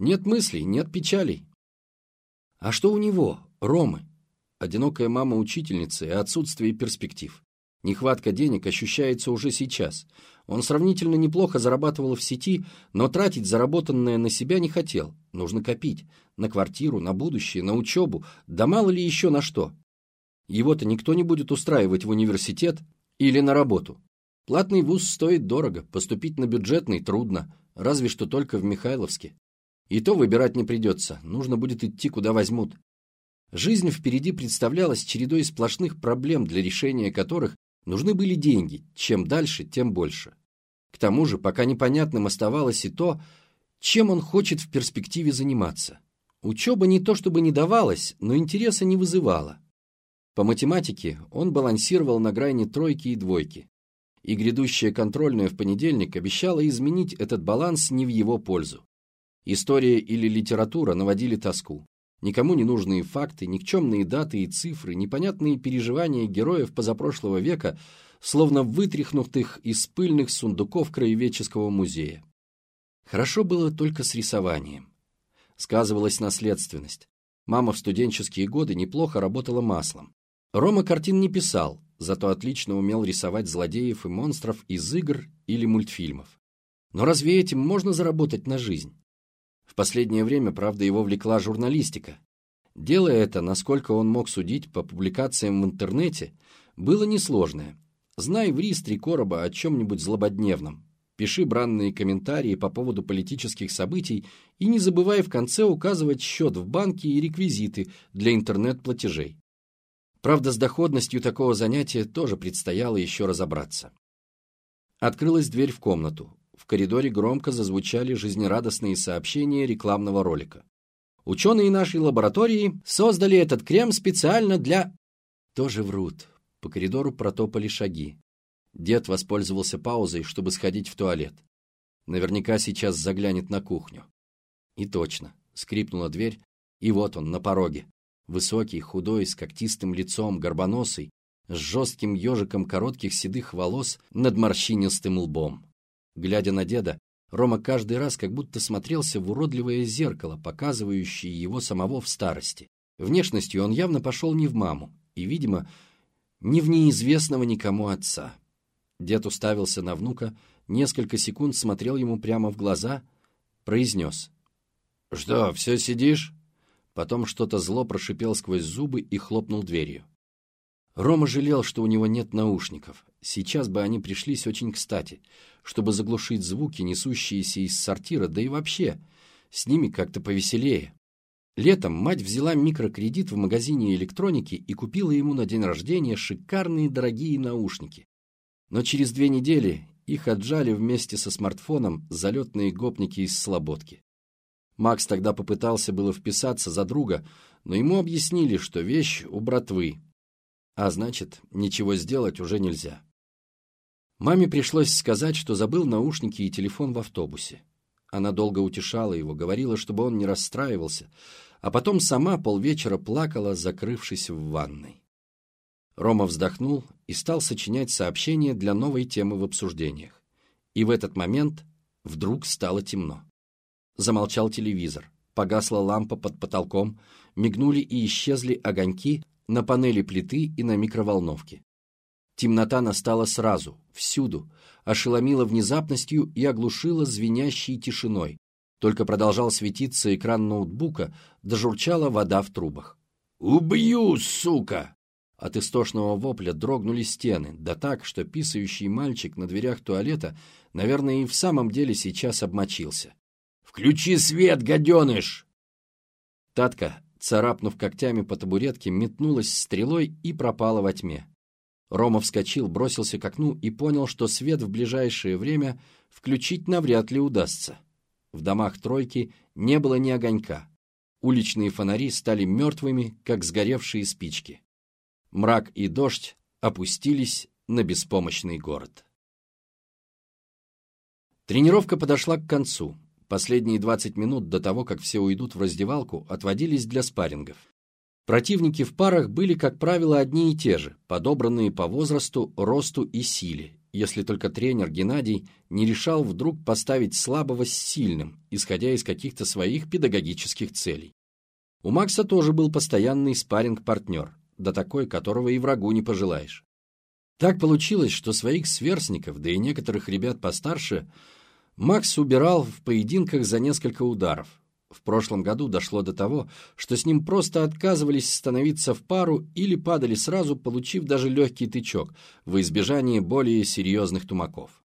Нет мыслей, нет печалей. А что у него, Ромы? Одинокая мама-учительница и отсутствие перспектив. Нехватка денег ощущается уже сейчас. Он сравнительно неплохо зарабатывал в сети, но тратить заработанное на себя не хотел. Нужно копить. На квартиру, на будущее, на учебу, да мало ли еще на что. Его-то никто не будет устраивать в университет или на работу. Платный вуз стоит дорого, поступить на бюджетный трудно, разве что только в Михайловске. И то выбирать не придется, нужно будет идти, куда возьмут. Жизнь впереди представлялась чередой сплошных проблем, для решения которых нужны были деньги, чем дальше, тем больше. К тому же, пока непонятным оставалось и то, чем он хочет в перспективе заниматься. Учеба не то чтобы не давалась, но интереса не вызывала. По математике он балансировал на грани тройки и двойки, и грядущая контрольная в понедельник обещала изменить этот баланс не в его пользу. История или литература наводили тоску. Никому не нужные факты, никчемные даты и цифры, непонятные переживания героев позапрошлого века, словно вытряхнутых из пыльных сундуков краеведческого музея. Хорошо было только с рисованием. Сказывалась наследственность. Мама в студенческие годы неплохо работала маслом. Рома картин не писал, зато отлично умел рисовать злодеев и монстров из игр или мультфильмов. Но разве этим можно заработать на жизнь? В последнее время, правда, его влекла журналистика. Дело это, насколько он мог судить по публикациям в интернете, было несложное. Знай в РИС короба о чем-нибудь злободневном. Пиши бранные комментарии по поводу политических событий и не забывай в конце указывать счет в банке и реквизиты для интернет-платежей. Правда, с доходностью такого занятия тоже предстояло еще разобраться. Открылась дверь в комнату. В коридоре громко зазвучали жизнерадостные сообщения рекламного ролика. Ученые нашей лаборатории создали этот крем специально для... Тоже врут. По коридору протопали шаги. Дед воспользовался паузой, чтобы сходить в туалет. Наверняка сейчас заглянет на кухню. И точно. Скрипнула дверь, и вот он, на пороге. Высокий, худой, с когтистым лицом, горбоносый, с жестким ежиком коротких седых волос над морщинистым лбом. Глядя на деда, Рома каждый раз как будто смотрелся в уродливое зеркало, показывающее его самого в старости. Внешностью он явно пошел не в маму, и, видимо, не в неизвестного никому отца. Дед уставился на внука, несколько секунд смотрел ему прямо в глаза, произнес. «Что, все сидишь?» Потом что-то зло прошипел сквозь зубы и хлопнул дверью. Рома жалел, что у него нет наушников. Сейчас бы они пришлись очень кстати, чтобы заглушить звуки, несущиеся из сортира, да и вообще, с ними как-то повеселее. Летом мать взяла микрокредит в магазине электроники и купила ему на день рождения шикарные дорогие наушники. Но через две недели их отжали вместе со смартфоном залетные гопники из Слободки. Макс тогда попытался было вписаться за друга, но ему объяснили, что вещь у братвы, а значит, ничего сделать уже нельзя. Маме пришлось сказать, что забыл наушники и телефон в автобусе. Она долго утешала его, говорила, чтобы он не расстраивался, а потом сама полвечера плакала, закрывшись в ванной. Рома вздохнул и стал сочинять сообщения для новой темы в обсуждениях. И в этот момент вдруг стало темно. Замолчал телевизор, погасла лампа под потолком, мигнули и исчезли огоньки на панели плиты и на микроволновке. Темнота настала сразу, всюду, ошеломила внезапностью и оглушила звенящей тишиной. Только продолжал светиться экран ноутбука, дожурчала вода в трубах. «Убью, сука!» От истошного вопля дрогнули стены, да так, что писающий мальчик на дверях туалета, наверное, и в самом деле сейчас обмочился. «Включи свет, гаденыш!» Татка, царапнув когтями по табуретке, метнулась стрелой и пропала во тьме. Рома вскочил, бросился к окну и понял, что свет в ближайшее время включить навряд ли удастся. В домах тройки не было ни огонька. Уличные фонари стали мертвыми, как сгоревшие спички. Мрак и дождь опустились на беспомощный город. Тренировка подошла к концу. Последние 20 минут до того, как все уйдут в раздевалку, отводились для спаррингов. Противники в парах были, как правило, одни и те же, подобранные по возрасту, росту и силе, если только тренер Геннадий не решал вдруг поставить слабого с сильным, исходя из каких-то своих педагогических целей. У Макса тоже был постоянный спарринг-партнер, да такой, которого и врагу не пожелаешь. Так получилось, что своих сверстников, да и некоторых ребят постарше, Макс убирал в поединках за несколько ударов. В прошлом году дошло до того, что с ним просто отказывались становиться в пару или падали сразу, получив даже легкий тычок, во избежание более серьезных тумаков.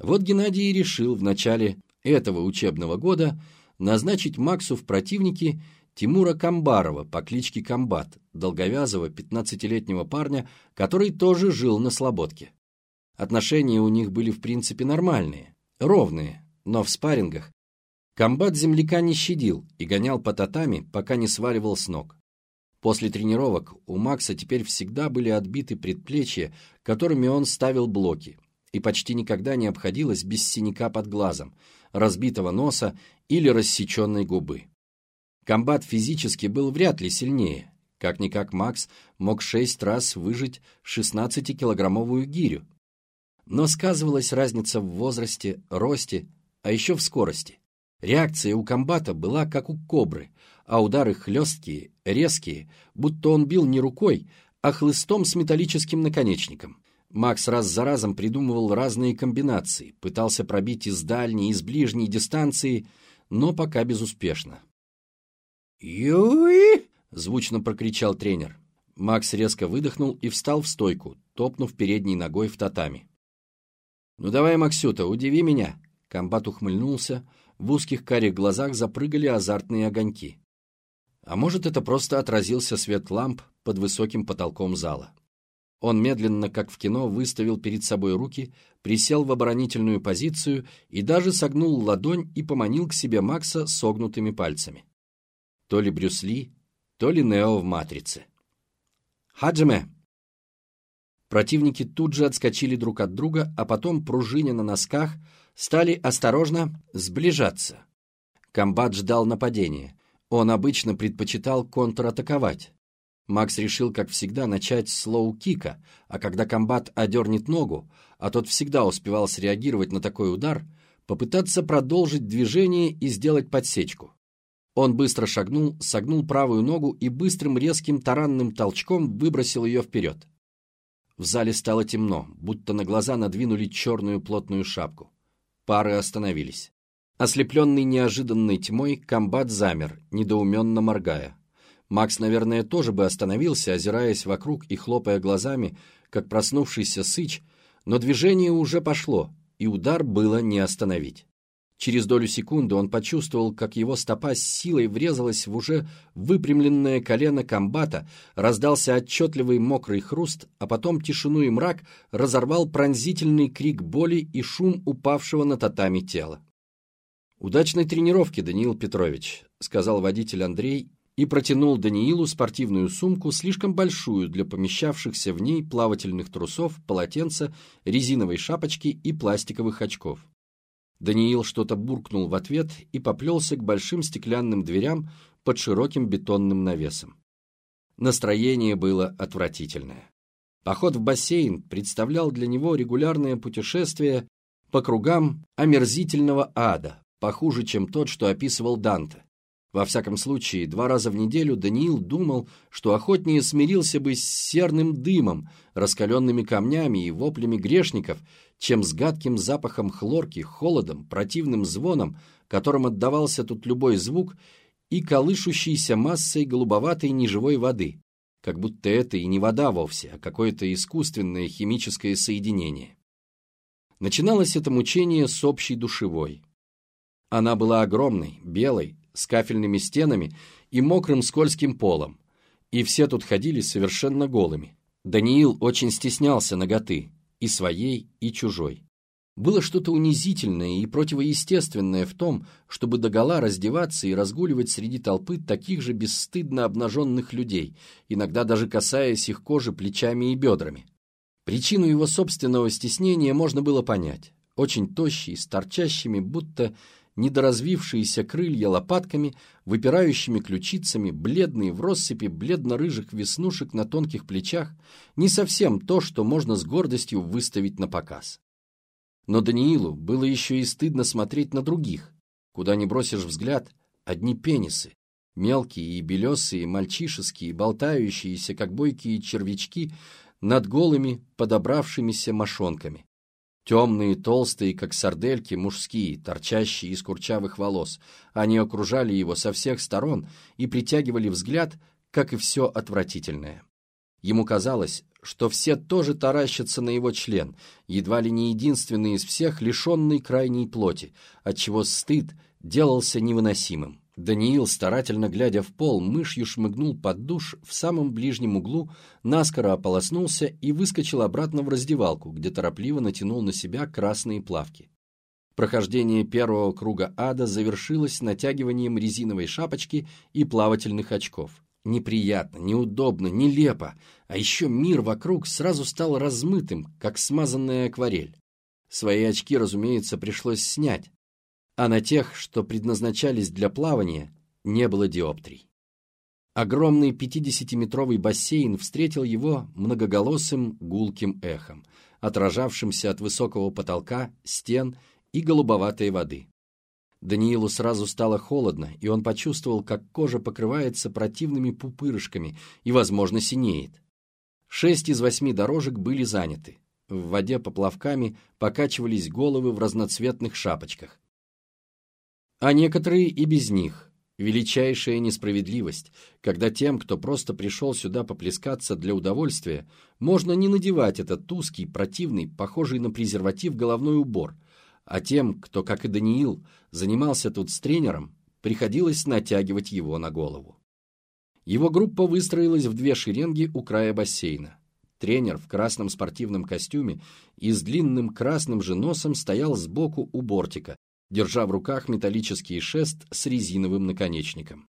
Вот Геннадий и решил в начале этого учебного года назначить Максу в противники Тимура Камбарова по кличке Комбат, долговязого 15-летнего парня, который тоже жил на Слободке. Отношения у них были в принципе нормальные, ровные, но в спаррингах комбат земляка не щадил и гонял по татами, пока не сваливал с ног. После тренировок у Макса теперь всегда были отбиты предплечья, которыми он ставил блоки, и почти никогда не обходилось без синяка под глазом, разбитого носа или рассеченной губы. Комбат физически был вряд ли сильнее. Как-никак Макс мог шесть раз выжить 16-килограммовую гирю. Но сказывалась разница в возрасте, росте, а еще в скорости. Реакция у комбата была как у кобры, а удары хлесткие, резкие, будто он бил не рукой, а хлыстом с металлическим наконечником. Макс раз за разом придумывал разные комбинации, пытался пробить из дальней, из ближней дистанции, но пока безуспешно. «Юи!» — звучно прокричал тренер. Макс резко выдохнул и встал в стойку, топнув передней ногой в татами. «Ну давай, Максюта, удиви меня!» Комбат ухмыльнулся, в узких карих глазах запрыгали азартные огоньки. А может, это просто отразился свет ламп под высоким потолком зала. Он медленно, как в кино, выставил перед собой руки, присел в оборонительную позицию и даже согнул ладонь и поманил к себе Макса согнутыми пальцами то ли Брюс Ли, то ли Нео в «Матрице». «Хаджиме!» Противники тут же отскочили друг от друга, а потом, пружиня на носках, стали осторожно сближаться. Комбат ждал нападения. Он обычно предпочитал контратаковать. Макс решил, как всегда, начать с лоу-кика, а когда комбат отдернет ногу, а тот всегда успевал среагировать на такой удар, попытаться продолжить движение и сделать подсечку. Он быстро шагнул, согнул правую ногу и быстрым резким таранным толчком выбросил ее вперед. В зале стало темно, будто на глаза надвинули черную плотную шапку. Пары остановились. Ослепленный неожиданной тьмой, комбат замер, недоуменно моргая. Макс, наверное, тоже бы остановился, озираясь вокруг и хлопая глазами, как проснувшийся сыч, но движение уже пошло, и удар было не остановить. Через долю секунды он почувствовал, как его стопа с силой врезалась в уже выпрямленное колено комбата, раздался отчетливый мокрый хруст, а потом тишину и мрак разорвал пронзительный крик боли и шум упавшего на татами тела. «Удачной тренировки, Даниил Петрович», — сказал водитель Андрей и протянул Даниилу спортивную сумку, слишком большую для помещавшихся в ней плавательных трусов, полотенца, резиновой шапочки и пластиковых очков. Даниил что-то буркнул в ответ и поплелся к большим стеклянным дверям под широким бетонным навесом. Настроение было отвратительное. Поход в бассейн представлял для него регулярное путешествие по кругам омерзительного ада, похуже, чем тот, что описывал Данте. Во всяком случае, два раза в неделю Даниил думал, что охотнее смирился бы с серным дымом, раскаленными камнями и воплями грешников, чем с гадким запахом хлорки, холодом, противным звоном, которым отдавался тут любой звук, и колышущейся массой голубоватой неживой воды, как будто это и не вода вовсе, а какое-то искусственное химическое соединение. Начиналось это мучение с общей душевой. Она была огромной, белой, с кафельными стенами и мокрым скользким полом, и все тут ходили совершенно голыми. Даниил очень стеснялся ноготы, и своей, и чужой. Было что-то унизительное и противоестественное в том, чтобы догола раздеваться и разгуливать среди толпы таких же бесстыдно обнаженных людей, иногда даже касаясь их кожи плечами и бедрами. Причину его собственного стеснения можно было понять. Очень тощий, с торчащими, будто недоразвившиеся крылья лопатками, выпирающими ключицами, бледные в россыпи бледно-рыжих веснушек на тонких плечах, не совсем то, что можно с гордостью выставить на показ. Но Даниилу было еще и стыдно смотреть на других. Куда ни бросишь взгляд, одни пенисы, мелкие и белесые, мальчишеские, болтающиеся, как бойкие червячки, над голыми, подобравшимися мошонками. Темные, толстые, как сардельки, мужские, торчащие из курчавых волос. Они окружали его со всех сторон и притягивали взгляд, как и все отвратительное. Ему казалось, что все тоже таращатся на его член, едва ли не единственный из всех, лишенный крайней плоти, отчего стыд делался невыносимым. Даниил, старательно глядя в пол, мышью шмыгнул под душ в самом ближнем углу, наскоро ополоснулся и выскочил обратно в раздевалку, где торопливо натянул на себя красные плавки. Прохождение первого круга ада завершилось натягиванием резиновой шапочки и плавательных очков. Неприятно, неудобно, нелепо, а еще мир вокруг сразу стал размытым, как смазанная акварель. Свои очки, разумеется, пришлось снять, а на тех, что предназначались для плавания, не было диоптрий. Огромный 50-метровый бассейн встретил его многоголосым гулким эхом, отражавшимся от высокого потолка, стен и голубоватой воды. Даниилу сразу стало холодно, и он почувствовал, как кожа покрывается противными пупырышками и, возможно, синеет. Шесть из восьми дорожек были заняты. В воде поплавками покачивались головы в разноцветных шапочках а некоторые и без них. Величайшая несправедливость, когда тем, кто просто пришел сюда поплескаться для удовольствия, можно не надевать этот узкий, противный, похожий на презерватив головной убор, а тем, кто, как и Даниил, занимался тут с тренером, приходилось натягивать его на голову. Его группа выстроилась в две шеренги у края бассейна. Тренер в красном спортивном костюме и с длинным красным же носом стоял сбоку у бортика, держа в руках металлический шест с резиновым наконечником.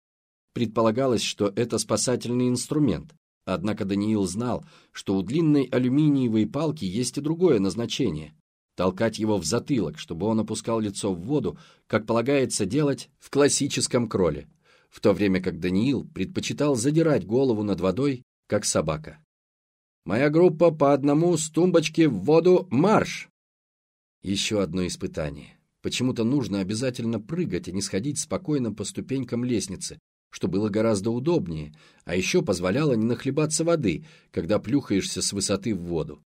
Предполагалось, что это спасательный инструмент, однако Даниил знал, что у длинной алюминиевой палки есть и другое назначение – толкать его в затылок, чтобы он опускал лицо в воду, как полагается делать в классическом кроле, в то время как Даниил предпочитал задирать голову над водой, как собака. «Моя группа по одному с тумбочки в воду марш!» Еще одно испытание. Почему-то нужно обязательно прыгать, а не сходить спокойно по ступенькам лестницы, что было гораздо удобнее, а еще позволяло не нахлебаться воды, когда плюхаешься с высоты в воду.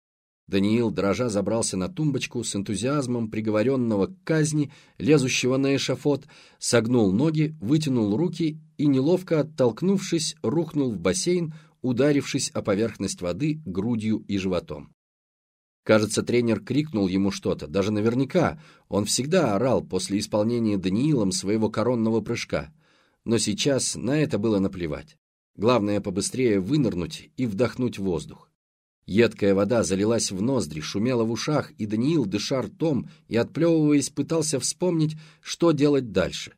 Даниил, дрожа, забрался на тумбочку с энтузиазмом приговоренного к казни, лезущего на эшафот, согнул ноги, вытянул руки и, неловко оттолкнувшись, рухнул в бассейн, ударившись о поверхность воды грудью и животом. Кажется, тренер крикнул ему что-то, даже наверняка. Он всегда орал после исполнения Даниилом своего коронного прыжка. Но сейчас на это было наплевать. Главное побыстрее вынырнуть и вдохнуть воздух. Едкая вода залилась в ноздри, шумела в ушах, и Даниил, дыша ртом и отплевываясь, пытался вспомнить, что делать дальше.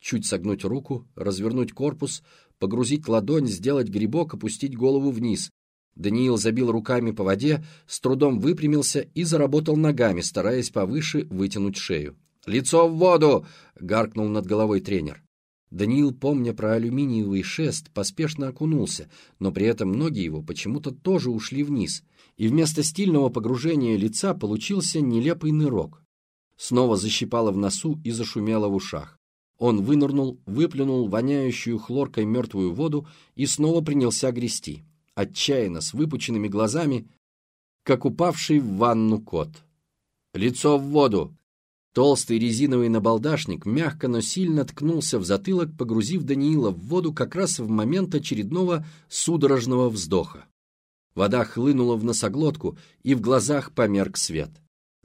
Чуть согнуть руку, развернуть корпус, погрузить ладонь, сделать грибок, опустить голову вниз, Даниил забил руками по воде, с трудом выпрямился и заработал ногами, стараясь повыше вытянуть шею. «Лицо в воду!» — гаркнул над головой тренер. Даниил, помня про алюминиевый шест, поспешно окунулся, но при этом ноги его почему-то тоже ушли вниз, и вместо стильного погружения лица получился нелепый нырок. Снова защипало в носу и зашумело в ушах. Он вынырнул, выплюнул воняющую хлоркой мертвую воду и снова принялся грести отчаянно, с выпученными глазами, как упавший в ванну кот. «Лицо в воду!» Толстый резиновый набалдашник мягко, но сильно ткнулся в затылок, погрузив Даниила в воду как раз в момент очередного судорожного вздоха. Вода хлынула в носоглотку, и в глазах померк свет.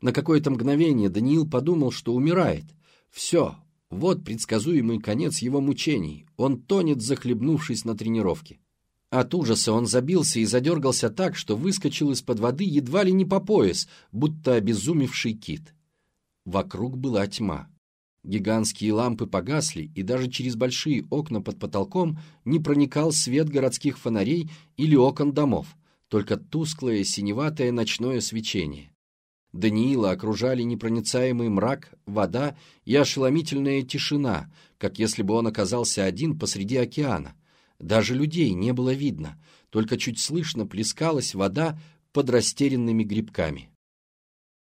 На какое-то мгновение Даниил подумал, что умирает. Все, вот предсказуемый конец его мучений. Он тонет, захлебнувшись на тренировке. От ужаса он забился и задергался так, что выскочил из-под воды едва ли не по пояс, будто обезумевший кит. Вокруг была тьма. Гигантские лампы погасли, и даже через большие окна под потолком не проникал свет городских фонарей или окон домов, только тусклое синеватое ночное свечение. Даниила окружали непроницаемый мрак, вода и ошеломительная тишина, как если бы он оказался один посреди океана. Даже людей не было видно, только чуть слышно плескалась вода под растерянными грибками.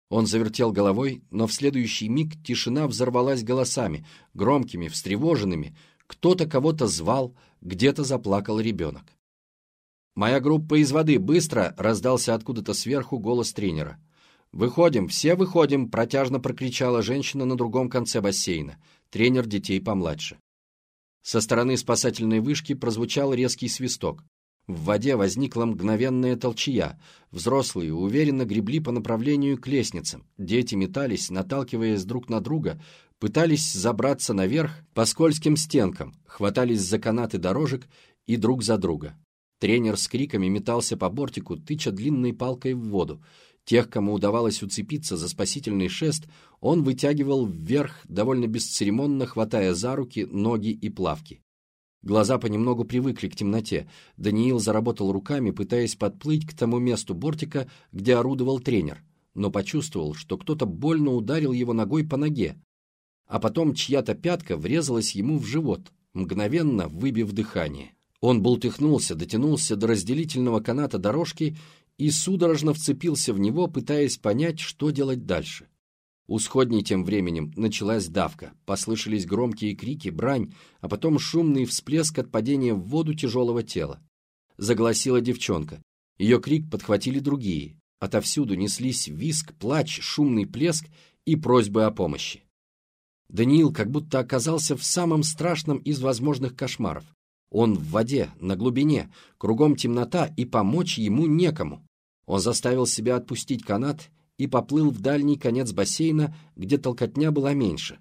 Он завертел головой, но в следующий миг тишина взорвалась голосами, громкими, встревоженными. Кто-то кого-то звал, где-то заплакал ребенок. «Моя группа из воды, быстро!» — раздался откуда-то сверху голос тренера. «Выходим, все выходим!» — протяжно прокричала женщина на другом конце бассейна, тренер детей помладше. Со стороны спасательной вышки прозвучал резкий свисток. В воде возникла мгновенная толчья. Взрослые уверенно гребли по направлению к лестницам. Дети метались, наталкиваясь друг на друга, пытались забраться наверх по скользким стенкам, хватались за канаты дорожек и друг за друга. Тренер с криками метался по бортику, тыча длинной палкой в воду. Тех, кому удавалось уцепиться за спасительный шест, он вытягивал вверх, довольно бесцеремонно хватая за руки, ноги и плавки. Глаза понемногу привыкли к темноте. Даниил заработал руками, пытаясь подплыть к тому месту бортика, где орудовал тренер, но почувствовал, что кто-то больно ударил его ногой по ноге. А потом чья-то пятка врезалась ему в живот, мгновенно выбив дыхание. Он бултыхнулся, дотянулся до разделительного каната дорожки и судорожно вцепился в него, пытаясь понять, что делать дальше. У сходней тем временем началась давка, послышались громкие крики, брань, а потом шумный всплеск от падения в воду тяжелого тела. Загласила девчонка. Ее крик подхватили другие. Отовсюду неслись виск, плач, шумный плеск и просьбы о помощи. Даниил как будто оказался в самом страшном из возможных кошмаров. Он в воде, на глубине, кругом темнота, и помочь ему некому. Он заставил себя отпустить канат и поплыл в дальний конец бассейна, где толкотня была меньше.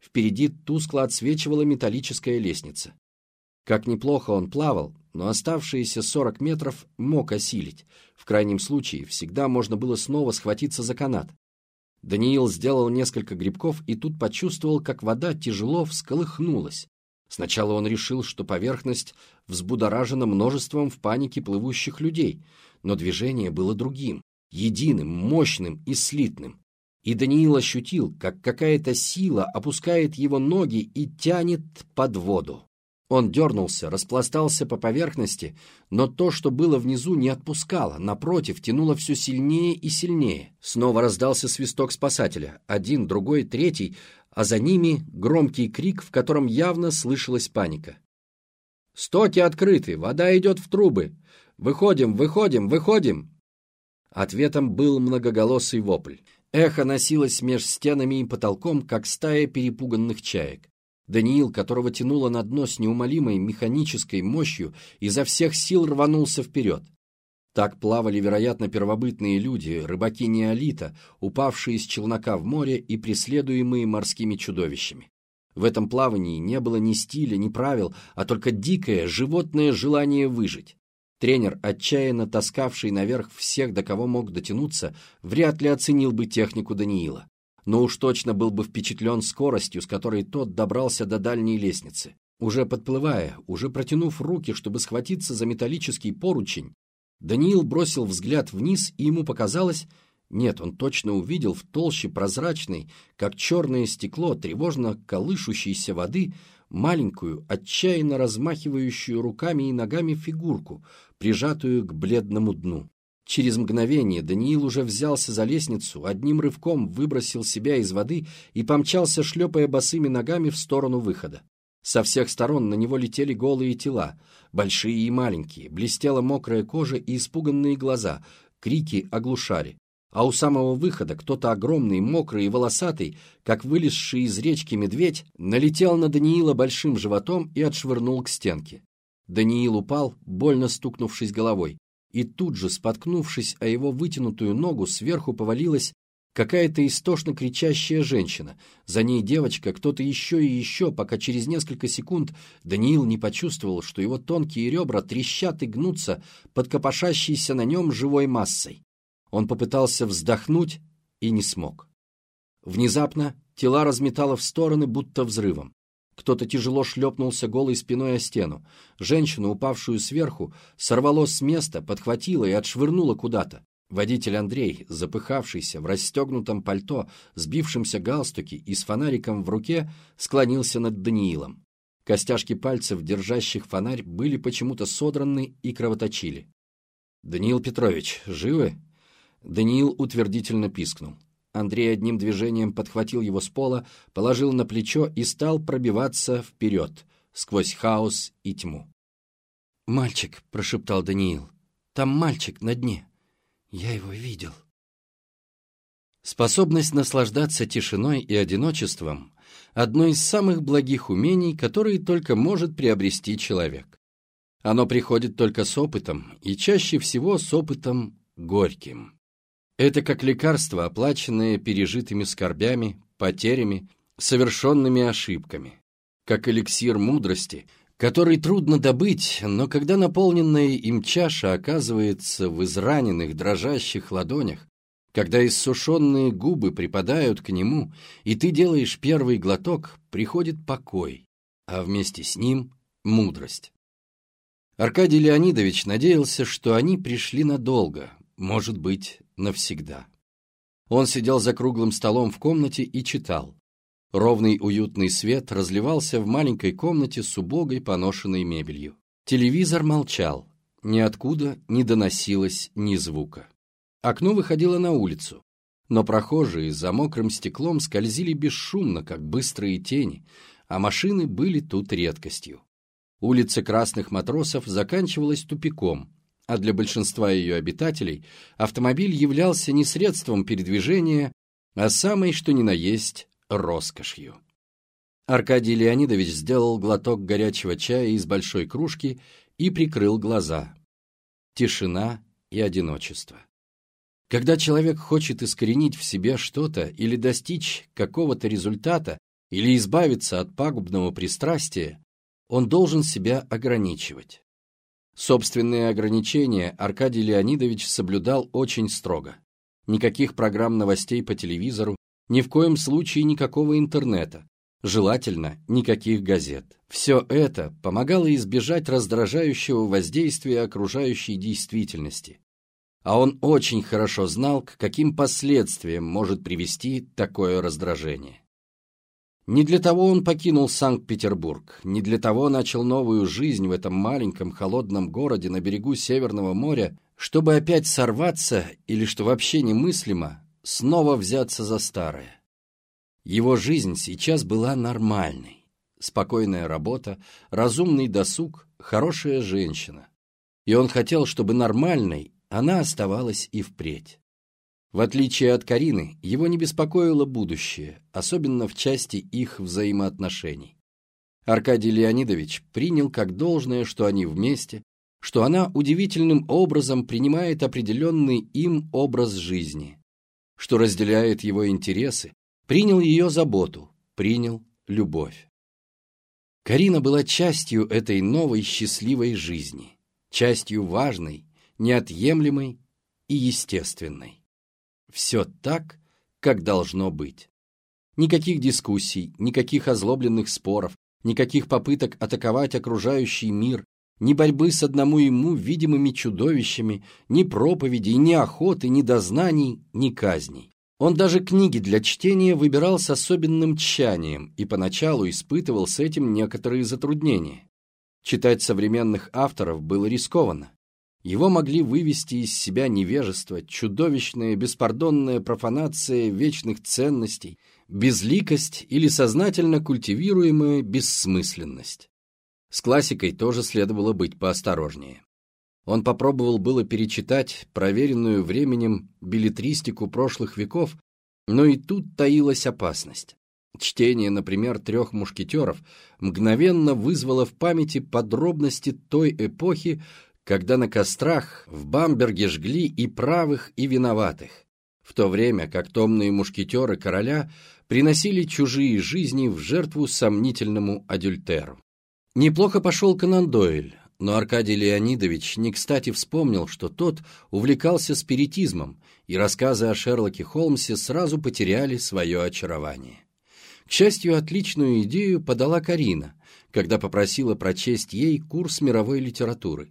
Впереди тускло отсвечивала металлическая лестница. Как неплохо он плавал, но оставшиеся 40 метров мог осилить. В крайнем случае, всегда можно было снова схватиться за канат. Даниил сделал несколько грибков и тут почувствовал, как вода тяжело всколыхнулась. Сначала он решил, что поверхность взбудоражена множеством в панике плывущих людей, но движение было другим единым, мощным и слитным. И Даниил ощутил, как какая-то сила опускает его ноги и тянет под воду. Он дернулся, распластался по поверхности, но то, что было внизу, не отпускало, напротив, тянуло все сильнее и сильнее. Снова раздался свисток спасателя, один, другой, третий, а за ними громкий крик, в котором явно слышалась паника. «Стоки открыты, вода идет в трубы! Выходим, выходим, выходим!» Ответом был многоголосый вопль. Эхо носилось меж стенами и потолком, как стая перепуганных чаек. Даниил, которого тянуло на дно с неумолимой механической мощью, изо всех сил рванулся вперед. Так плавали, вероятно, первобытные люди, рыбаки неолита, упавшие с челнока в море и преследуемые морскими чудовищами. В этом плавании не было ни стиля, ни правил, а только дикое, животное желание выжить. Тренер, отчаянно таскавший наверх всех, до кого мог дотянуться, вряд ли оценил бы технику Даниила. Но уж точно был бы впечатлен скоростью, с которой тот добрался до дальней лестницы. Уже подплывая, уже протянув руки, чтобы схватиться за металлический поручень, Даниил бросил взгляд вниз, и ему показалось... Нет, он точно увидел в толще прозрачной, как черное стекло, тревожно колышущейся воды, маленькую, отчаянно размахивающую руками и ногами фигурку, прижатую к бледному дну. Через мгновение Даниил уже взялся за лестницу, одним рывком выбросил себя из воды и помчался, шлепая босыми ногами в сторону выхода. Со всех сторон на него летели голые тела, большие и маленькие, блестела мокрая кожа и испуганные глаза, крики оглушали. А у самого выхода кто-то огромный, мокрый и волосатый, как вылезший из речки медведь, налетел на Даниила большим животом и отшвырнул к стенке. Даниил упал, больно стукнувшись головой, и тут же, споткнувшись о его вытянутую ногу, сверху повалилась Какая-то истошно кричащая женщина. За ней девочка, кто-то еще и еще, пока через несколько секунд Даниил не почувствовал, что его тонкие ребра трещат и гнутся под копошащейся на нем живой массой. Он попытался вздохнуть и не смог. Внезапно тела разметало в стороны, будто взрывом. Кто-то тяжело шлепнулся голой спиной о стену. Женщину, упавшую сверху, сорвало с места, подхватило и отшвырнуло куда-то. Водитель Андрей, запыхавшийся, в расстегнутом пальто, сбившемся галстуке и с фонариком в руке, склонился над Даниилом. Костяшки пальцев, держащих фонарь, были почему-то содраны и кровоточили. «Даниил Петрович, живы?» Даниил утвердительно пискнул. Андрей одним движением подхватил его с пола, положил на плечо и стал пробиваться вперед, сквозь хаос и тьму. «Мальчик», — прошептал Даниил, — «там мальчик на дне. Я его видел». Способность наслаждаться тишиной и одиночеством – одно из самых благих умений, которые только может приобрести человек. Оно приходит только с опытом, и чаще всего с опытом горьким. Это как лекарство, оплаченное пережитыми скорбями, потерями, совершенными ошибками. Как эликсир мудрости, который трудно добыть, но когда наполненная им чаша оказывается в израненных дрожащих ладонях, когда иссушенные губы припадают к нему, и ты делаешь первый глоток, приходит покой, а вместе с ним — мудрость. Аркадий Леонидович надеялся, что они пришли надолго, может быть, навсегда. Он сидел за круглым столом в комнате и читал. Ровный уютный свет разливался в маленькой комнате с убогой поношенной мебелью. Телевизор молчал, ниоткуда не доносилось ни звука. Окно выходило на улицу, но прохожие за мокрым стеклом скользили бесшумно, как быстрые тени, а машины были тут редкостью. Улица Красных Матросов заканчивалась тупиком, а для большинства ее обитателей автомобиль являлся не средством передвижения, а самой, что ни на есть, роскошью. Аркадий Леонидович сделал глоток горячего чая из большой кружки и прикрыл глаза. Тишина и одиночество. Когда человек хочет искоренить в себе что-то или достичь какого-то результата, или избавиться от пагубного пристрастия, он должен себя ограничивать. Собственные ограничения Аркадий Леонидович соблюдал очень строго. Никаких программ новостей по телевизору, ни в коем случае никакого интернета, желательно никаких газет. Все это помогало избежать раздражающего воздействия окружающей действительности. А он очень хорошо знал, к каким последствиям может привести такое раздражение. Не для того он покинул Санкт-Петербург, не для того начал новую жизнь в этом маленьком холодном городе на берегу Северного моря, чтобы опять сорваться или, что вообще немыслимо, снова взяться за старое. Его жизнь сейчас была нормальной. Спокойная работа, разумный досуг, хорошая женщина. И он хотел, чтобы нормальной она оставалась и впредь. В отличие от Карины, его не беспокоило будущее, особенно в части их взаимоотношений. Аркадий Леонидович принял как должное, что они вместе, что она удивительным образом принимает определенный им образ жизни, что разделяет его интересы, принял ее заботу, принял любовь. Карина была частью этой новой счастливой жизни, частью важной, неотъемлемой и естественной. Все так, как должно быть. Никаких дискуссий, никаких озлобленных споров, никаких попыток атаковать окружающий мир, ни борьбы с одному ему видимыми чудовищами, ни проповедей, ни охоты, ни дознаний, ни казней. Он даже книги для чтения выбирал с особенным тщанием и поначалу испытывал с этим некоторые затруднения. Читать современных авторов было рискованно. Его могли вывести из себя невежество, чудовищная беспардонная профанация вечных ценностей, безликость или сознательно культивируемая бессмысленность. С классикой тоже следовало быть поосторожнее. Он попробовал было перечитать проверенную временем билетристику прошлых веков, но и тут таилась опасность. Чтение, например, «Трех мушкетеров» мгновенно вызвало в памяти подробности той эпохи, когда на кострах в Бамберге жгли и правых, и виноватых. в то время как томные мушкетеры короля приносили чужие жизни в жертву сомнительному адюльтеру. Неплохо пошел Конан Дойль, но Аркадий Леонидович не кстати вспомнил, что тот увлекался спиритизмом, и рассказы о Шерлоке Холмсе сразу потеряли свое очарование. К счастью, отличную идею подала Карина, когда попросила прочесть ей курс мировой литературы.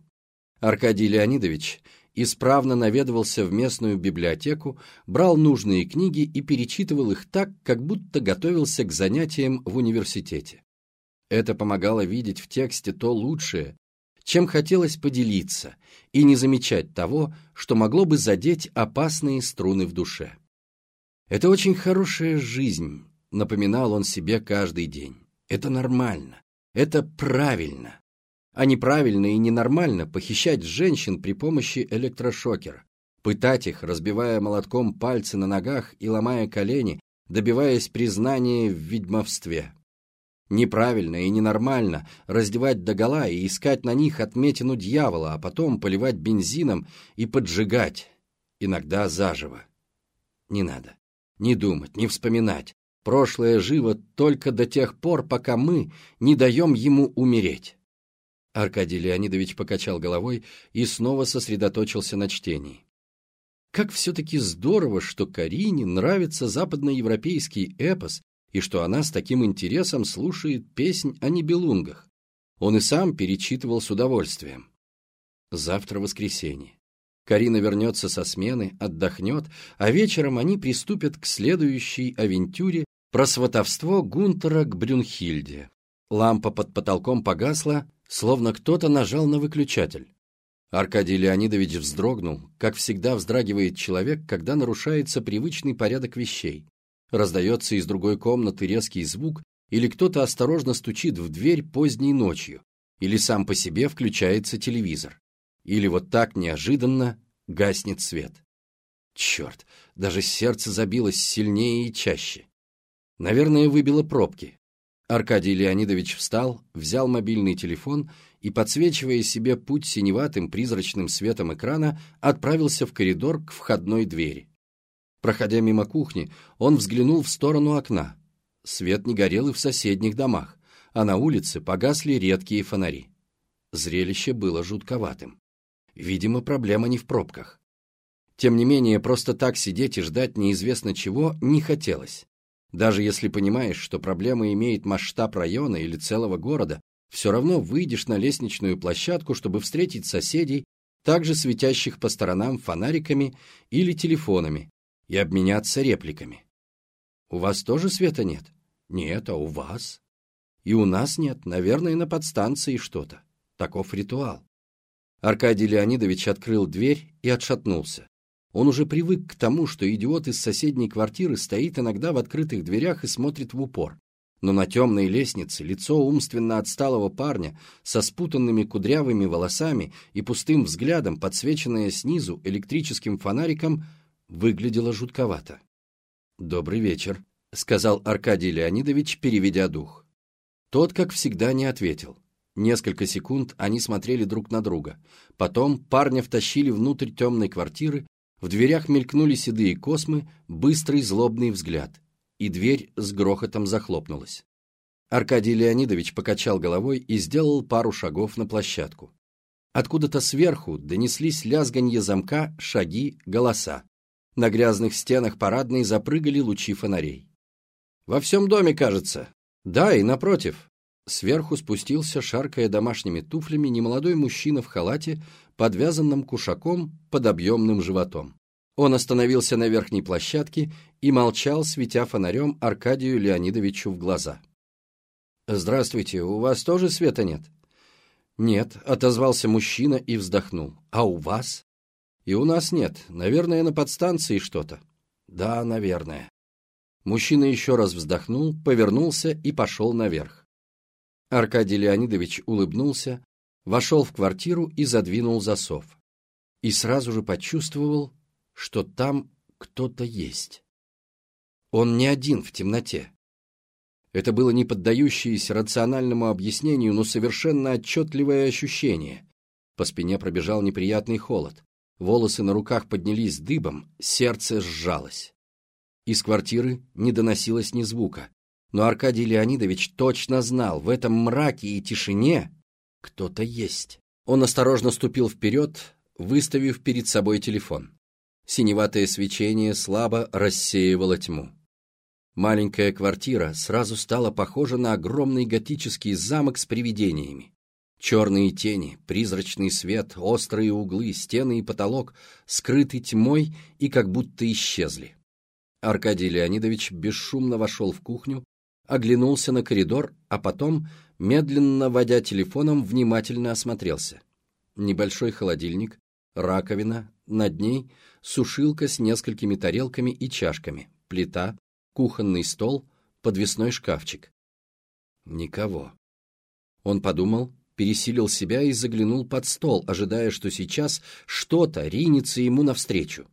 Аркадий Леонидович исправно наведывался в местную библиотеку, брал нужные книги и перечитывал их так, как будто готовился к занятиям в университете. Это помогало видеть в тексте то лучшее, чем хотелось поделиться, и не замечать того, что могло бы задеть опасные струны в душе. «Это очень хорошая жизнь», — напоминал он себе каждый день. «Это нормально. Это правильно а неправильно и ненормально похищать женщин при помощи электрошокера, пытать их, разбивая молотком пальцы на ногах и ломая колени, добиваясь признания в ведьмовстве. Неправильно и ненормально раздевать догола и искать на них отметину дьявола, а потом поливать бензином и поджигать, иногда заживо. Не надо. Не думать, не вспоминать. Прошлое живо только до тех пор, пока мы не даем ему умереть. Аркадий Леонидович покачал головой и снова сосредоточился на чтении. Как все-таки здорово, что Карине нравится западноевропейский эпос и что она с таким интересом слушает песнь о небелунгах. Он и сам перечитывал с удовольствием. Завтра воскресенье. Карина вернется со смены, отдохнет, а вечером они приступят к следующей авантюре про сватовство Гунтера к Брюнхильде. Лампа под потолком погасла, словно кто-то нажал на выключатель. Аркадий Леонидович вздрогнул, как всегда вздрагивает человек, когда нарушается привычный порядок вещей. Раздается из другой комнаты резкий звук, или кто-то осторожно стучит в дверь поздней ночью, или сам по себе включается телевизор. Или вот так неожиданно гаснет свет. Черт, даже сердце забилось сильнее и чаще. Наверное, выбило пробки. Аркадий Леонидович встал, взял мобильный телефон и, подсвечивая себе путь синеватым призрачным светом экрана, отправился в коридор к входной двери. Проходя мимо кухни, он взглянул в сторону окна. Свет не горел и в соседних домах, а на улице погасли редкие фонари. Зрелище было жутковатым. Видимо, проблема не в пробках. Тем не менее, просто так сидеть и ждать неизвестно чего не хотелось. Даже если понимаешь, что проблема имеет масштаб района или целого города, все равно выйдешь на лестничную площадку, чтобы встретить соседей, также светящих по сторонам фонариками или телефонами, и обменяться репликами. У вас тоже света нет? Нет, а у вас? И у нас нет, наверное, на подстанции что-то. Таков ритуал. Аркадий Леонидович открыл дверь и отшатнулся. Он уже привык к тому, что идиот из соседней квартиры стоит иногда в открытых дверях и смотрит в упор. Но на темной лестнице лицо умственно отсталого парня со спутанными кудрявыми волосами и пустым взглядом, подсвеченное снизу электрическим фонариком, выглядело жутковато. «Добрый вечер», — сказал Аркадий Леонидович, переведя дух. Тот, как всегда, не ответил. Несколько секунд они смотрели друг на друга. Потом парня втащили внутрь темной квартиры в дверях мелькнули седые космы, быстрый злобный взгляд, и дверь с грохотом захлопнулась. Аркадий Леонидович покачал головой и сделал пару шагов на площадку. Откуда-то сверху донеслись лязганье замка, шаги, голоса. На грязных стенах парадной запрыгали лучи фонарей. «Во всем доме, кажется». «Да, и напротив». Сверху спустился, шаркая домашними туфлями, немолодой мужчина в халате подвязанным кушаком под объемным животом. Он остановился на верхней площадке и молчал, светя фонарем Аркадию Леонидовичу в глаза. «Здравствуйте, у вас тоже света нет?» «Нет», — отозвался мужчина и вздохнул. «А у вас?» «И у нас нет. Наверное, на подстанции что-то». «Да, наверное». Мужчина еще раз вздохнул, повернулся и пошел наверх. Аркадий Леонидович улыбнулся, вошел в квартиру и задвинул засов. И сразу же почувствовал, что там кто-то есть. Он не один в темноте. Это было не поддающееся рациональному объяснению, но совершенно отчетливое ощущение. По спине пробежал неприятный холод. Волосы на руках поднялись дыбом, сердце сжалось. Из квартиры не доносилось ни звука, но Аркадий Леонидович точно знал, в этом мраке и тишине кто-то есть. Он осторожно ступил вперед, выставив перед собой телефон. Синеватое свечение слабо рассеивало тьму. Маленькая квартира сразу стала похожа на огромный готический замок с привидениями. Черные тени, призрачный свет, острые углы, стены и потолок скрыты тьмой и как будто исчезли. Аркадий Леонидович бесшумно вошел в кухню, оглянулся на коридор, а потом, медленно водя телефоном, внимательно осмотрелся. Небольшой холодильник, раковина, над ней сушилка с несколькими тарелками и чашками, плита, кухонный стол, подвесной шкафчик. Никого. Он подумал, пересилил себя и заглянул под стол, ожидая, что сейчас что-то ринется ему навстречу.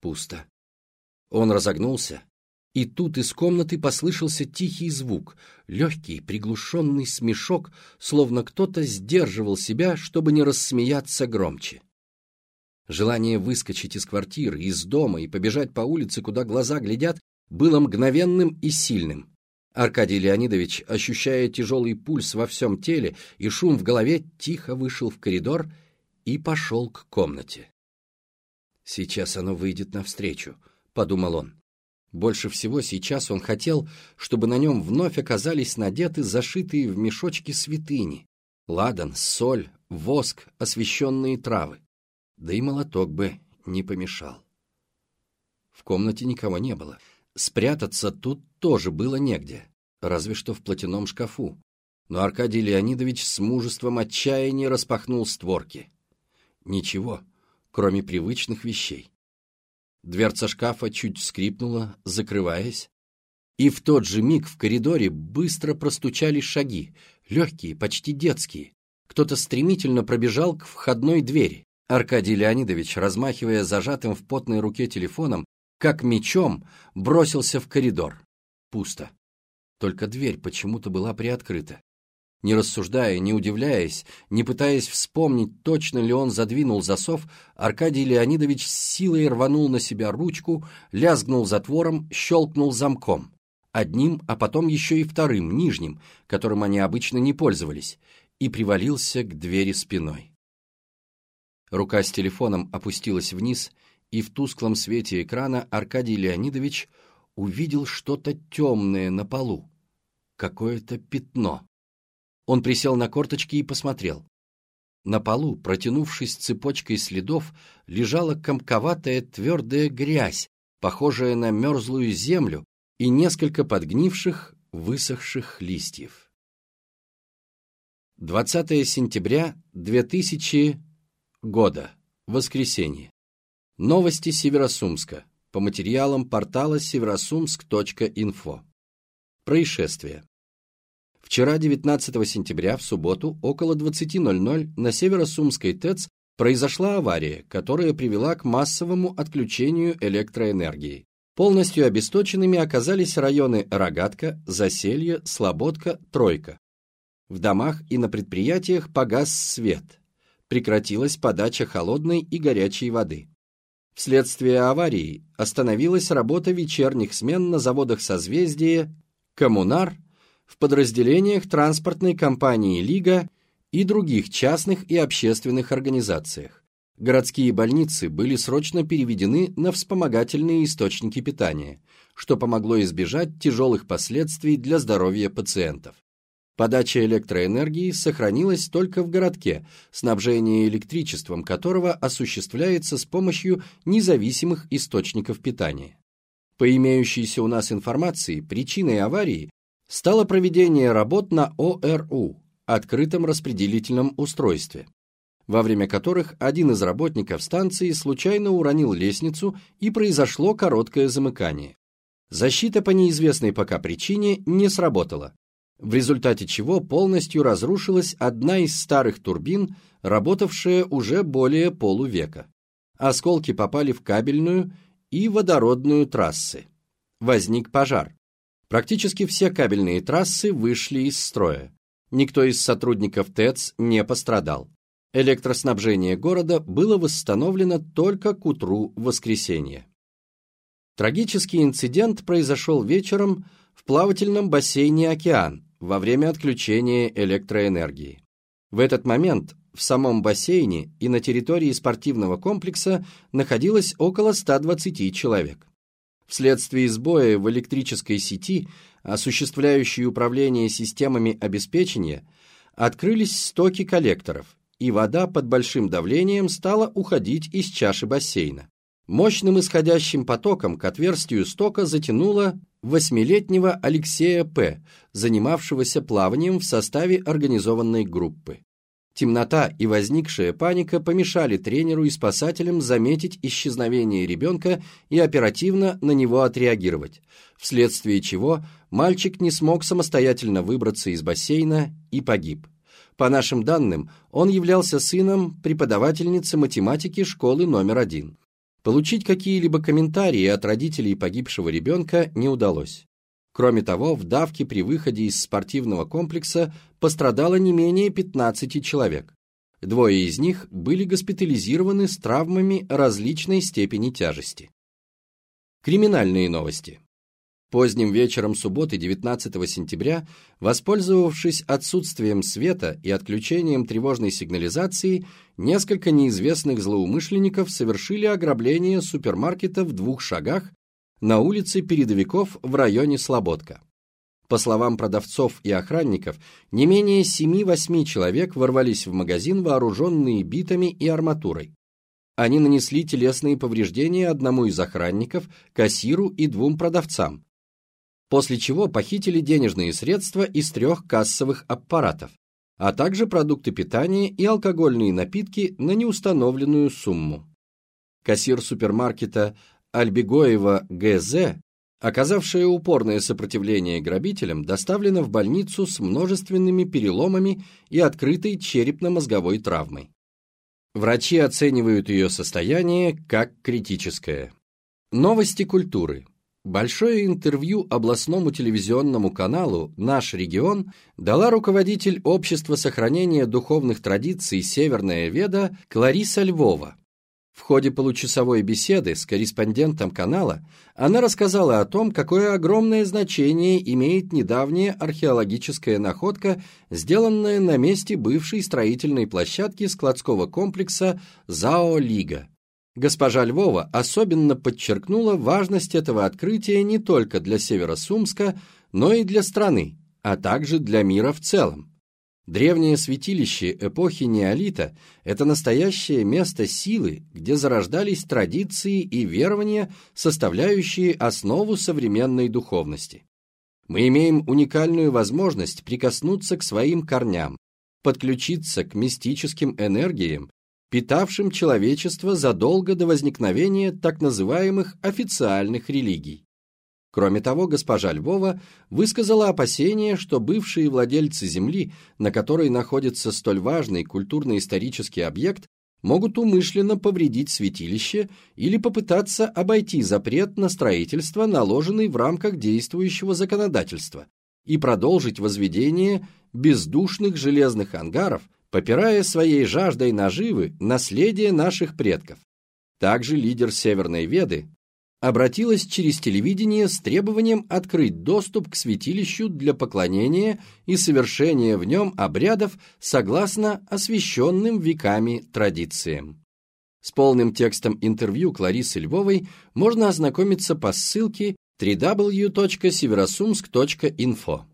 Пусто. Он разогнулся, и тут из комнаты послышался тихий звук, легкий, приглушенный смешок, словно кто-то сдерживал себя, чтобы не рассмеяться громче. Желание выскочить из квартиры, из дома и побежать по улице, куда глаза глядят, было мгновенным и сильным. Аркадий Леонидович, ощущая тяжелый пульс во всем теле и шум в голове, тихо вышел в коридор и пошел к комнате. «Сейчас оно выйдет навстречу», — подумал он. Больше всего сейчас он хотел, чтобы на нем вновь оказались надеты зашитые в мешочки святыни, ладан, соль, воск, освященные травы. Да и молоток бы не помешал. В комнате никого не было. Спрятаться тут тоже было негде, разве что в платяном шкафу. Но Аркадий Леонидович с мужеством отчаяния распахнул створки. Ничего, кроме привычных вещей. Дверца шкафа чуть скрипнула, закрываясь, и в тот же миг в коридоре быстро простучали шаги, легкие, почти детские. Кто-то стремительно пробежал к входной двери. Аркадий Леонидович, размахивая зажатым в потной руке телефоном, как мечом, бросился в коридор. Пусто. Только дверь почему-то была приоткрыта. Не рассуждая, не удивляясь, не пытаясь вспомнить, точно ли он задвинул засов, Аркадий Леонидович с силой рванул на себя ручку, лязгнул затвором, щелкнул замком. Одним, а потом еще и вторым, нижним, которым они обычно не пользовались, и привалился к двери спиной. Рука с телефоном опустилась вниз, и в тусклом свете экрана Аркадий Леонидович увидел что-то темное на полу, какое-то пятно. Он присел на корточки и посмотрел. На полу, протянувшись цепочкой следов, лежала комковатая твердая грязь, похожая на мерзлую землю и несколько подгнивших, высохших листьев. 20 сентября 2000 года. Воскресенье. Новости Северосумска. По материалам портала северосумск.инфо. Происшествие. Вчера, 19 сентября, в субботу, около 20.00 на Северо-Сумской ТЭЦ произошла авария, которая привела к массовому отключению электроэнергии. Полностью обесточенными оказались районы Рогатка, Заселье, Слободка, Тройка. В домах и на предприятиях погас свет. Прекратилась подача холодной и горячей воды. Вследствие аварии остановилась работа вечерних смен на заводах «Созвездие», «Коммунар», в подразделениях транспортной компании «Лига» и других частных и общественных организациях. Городские больницы были срочно переведены на вспомогательные источники питания, что помогло избежать тяжелых последствий для здоровья пациентов. Подача электроэнергии сохранилась только в городке, снабжение электричеством которого осуществляется с помощью независимых источников питания. По имеющейся у нас информации, причиной аварии стало проведение работ на ОРУ, открытом распределительном устройстве, во время которых один из работников станции случайно уронил лестницу и произошло короткое замыкание. Защита по неизвестной пока причине не сработала, в результате чего полностью разрушилась одна из старых турбин, работавшая уже более полувека. Осколки попали в кабельную и водородную трассы. Возник пожар. Практически все кабельные трассы вышли из строя. Никто из сотрудников ТЭЦ не пострадал. Электроснабжение города было восстановлено только к утру воскресенья. Трагический инцидент произошел вечером в плавательном бассейне «Океан» во время отключения электроэнергии. В этот момент в самом бассейне и на территории спортивного комплекса находилось около 120 человек. Вследствие сбоя в электрической сети, осуществляющей управление системами обеспечения, открылись стоки коллекторов, и вода под большим давлением стала уходить из чаши бассейна. Мощным исходящим потоком к отверстию стока затянуло восьмилетнего Алексея П., занимавшегося плаванием в составе организованной группы. Темнота и возникшая паника помешали тренеру и спасателям заметить исчезновение ребенка и оперативно на него отреагировать, вследствие чего мальчик не смог самостоятельно выбраться из бассейна и погиб. По нашим данным, он являлся сыном преподавательницы математики школы номер один. Получить какие-либо комментарии от родителей погибшего ребенка не удалось. Кроме того, в давке при выходе из спортивного комплекса пострадало не менее 15 человек. Двое из них были госпитализированы с травмами различной степени тяжести. Криминальные новости. Поздним вечером субботы 19 сентября, воспользовавшись отсутствием света и отключением тревожной сигнализации, несколько неизвестных злоумышленников совершили ограбление супермаркета в двух шагах на улице Передовиков в районе Слободка. По словам продавцов и охранников, не менее 7-8 человек ворвались в магазин, вооруженные битами и арматурой. Они нанесли телесные повреждения одному из охранников, кассиру и двум продавцам, после чего похитили денежные средства из трех кассовых аппаратов, а также продукты питания и алкогольные напитки на неустановленную сумму. Кассир супермаркета Альбегоева ГЗ, оказавшая упорное сопротивление грабителям, доставлена в больницу с множественными переломами и открытой черепно-мозговой травмой. Врачи оценивают ее состояние как критическое. Новости культуры. Большое интервью областному телевизионному каналу «Наш регион» дала руководитель Общества сохранения духовных традиций «Северная Веда» Клариса Львова. В ходе получасовой беседы с корреспондентом канала она рассказала о том, какое огромное значение имеет недавняя археологическая находка, сделанная на месте бывшей строительной площадки складского комплекса «Зао Лига». Госпожа Львова особенно подчеркнула важность этого открытия не только для Северо-Сумска, но и для страны, а также для мира в целом. Древнее святилище эпохи неолита – это настоящее место силы, где зарождались традиции и верования, составляющие основу современной духовности. Мы имеем уникальную возможность прикоснуться к своим корням, подключиться к мистическим энергиям питавшим человечество задолго до возникновения так называемых официальных религий. Кроме того, госпожа Львова высказала опасение, что бывшие владельцы земли, на которой находится столь важный культурно-исторический объект, могут умышленно повредить святилище или попытаться обойти запрет на строительство, наложенный в рамках действующего законодательства, и продолжить возведение бездушных железных ангаров – попирая своей жаждой наживы наследие наших предков. Также лидер Северной Веды обратилась через телевидение с требованием открыть доступ к святилищу для поклонения и совершения в нем обрядов согласно освященным веками традициям. С полным текстом интервью Кларисы Львовой можно ознакомиться по ссылке www.severosumsk.info.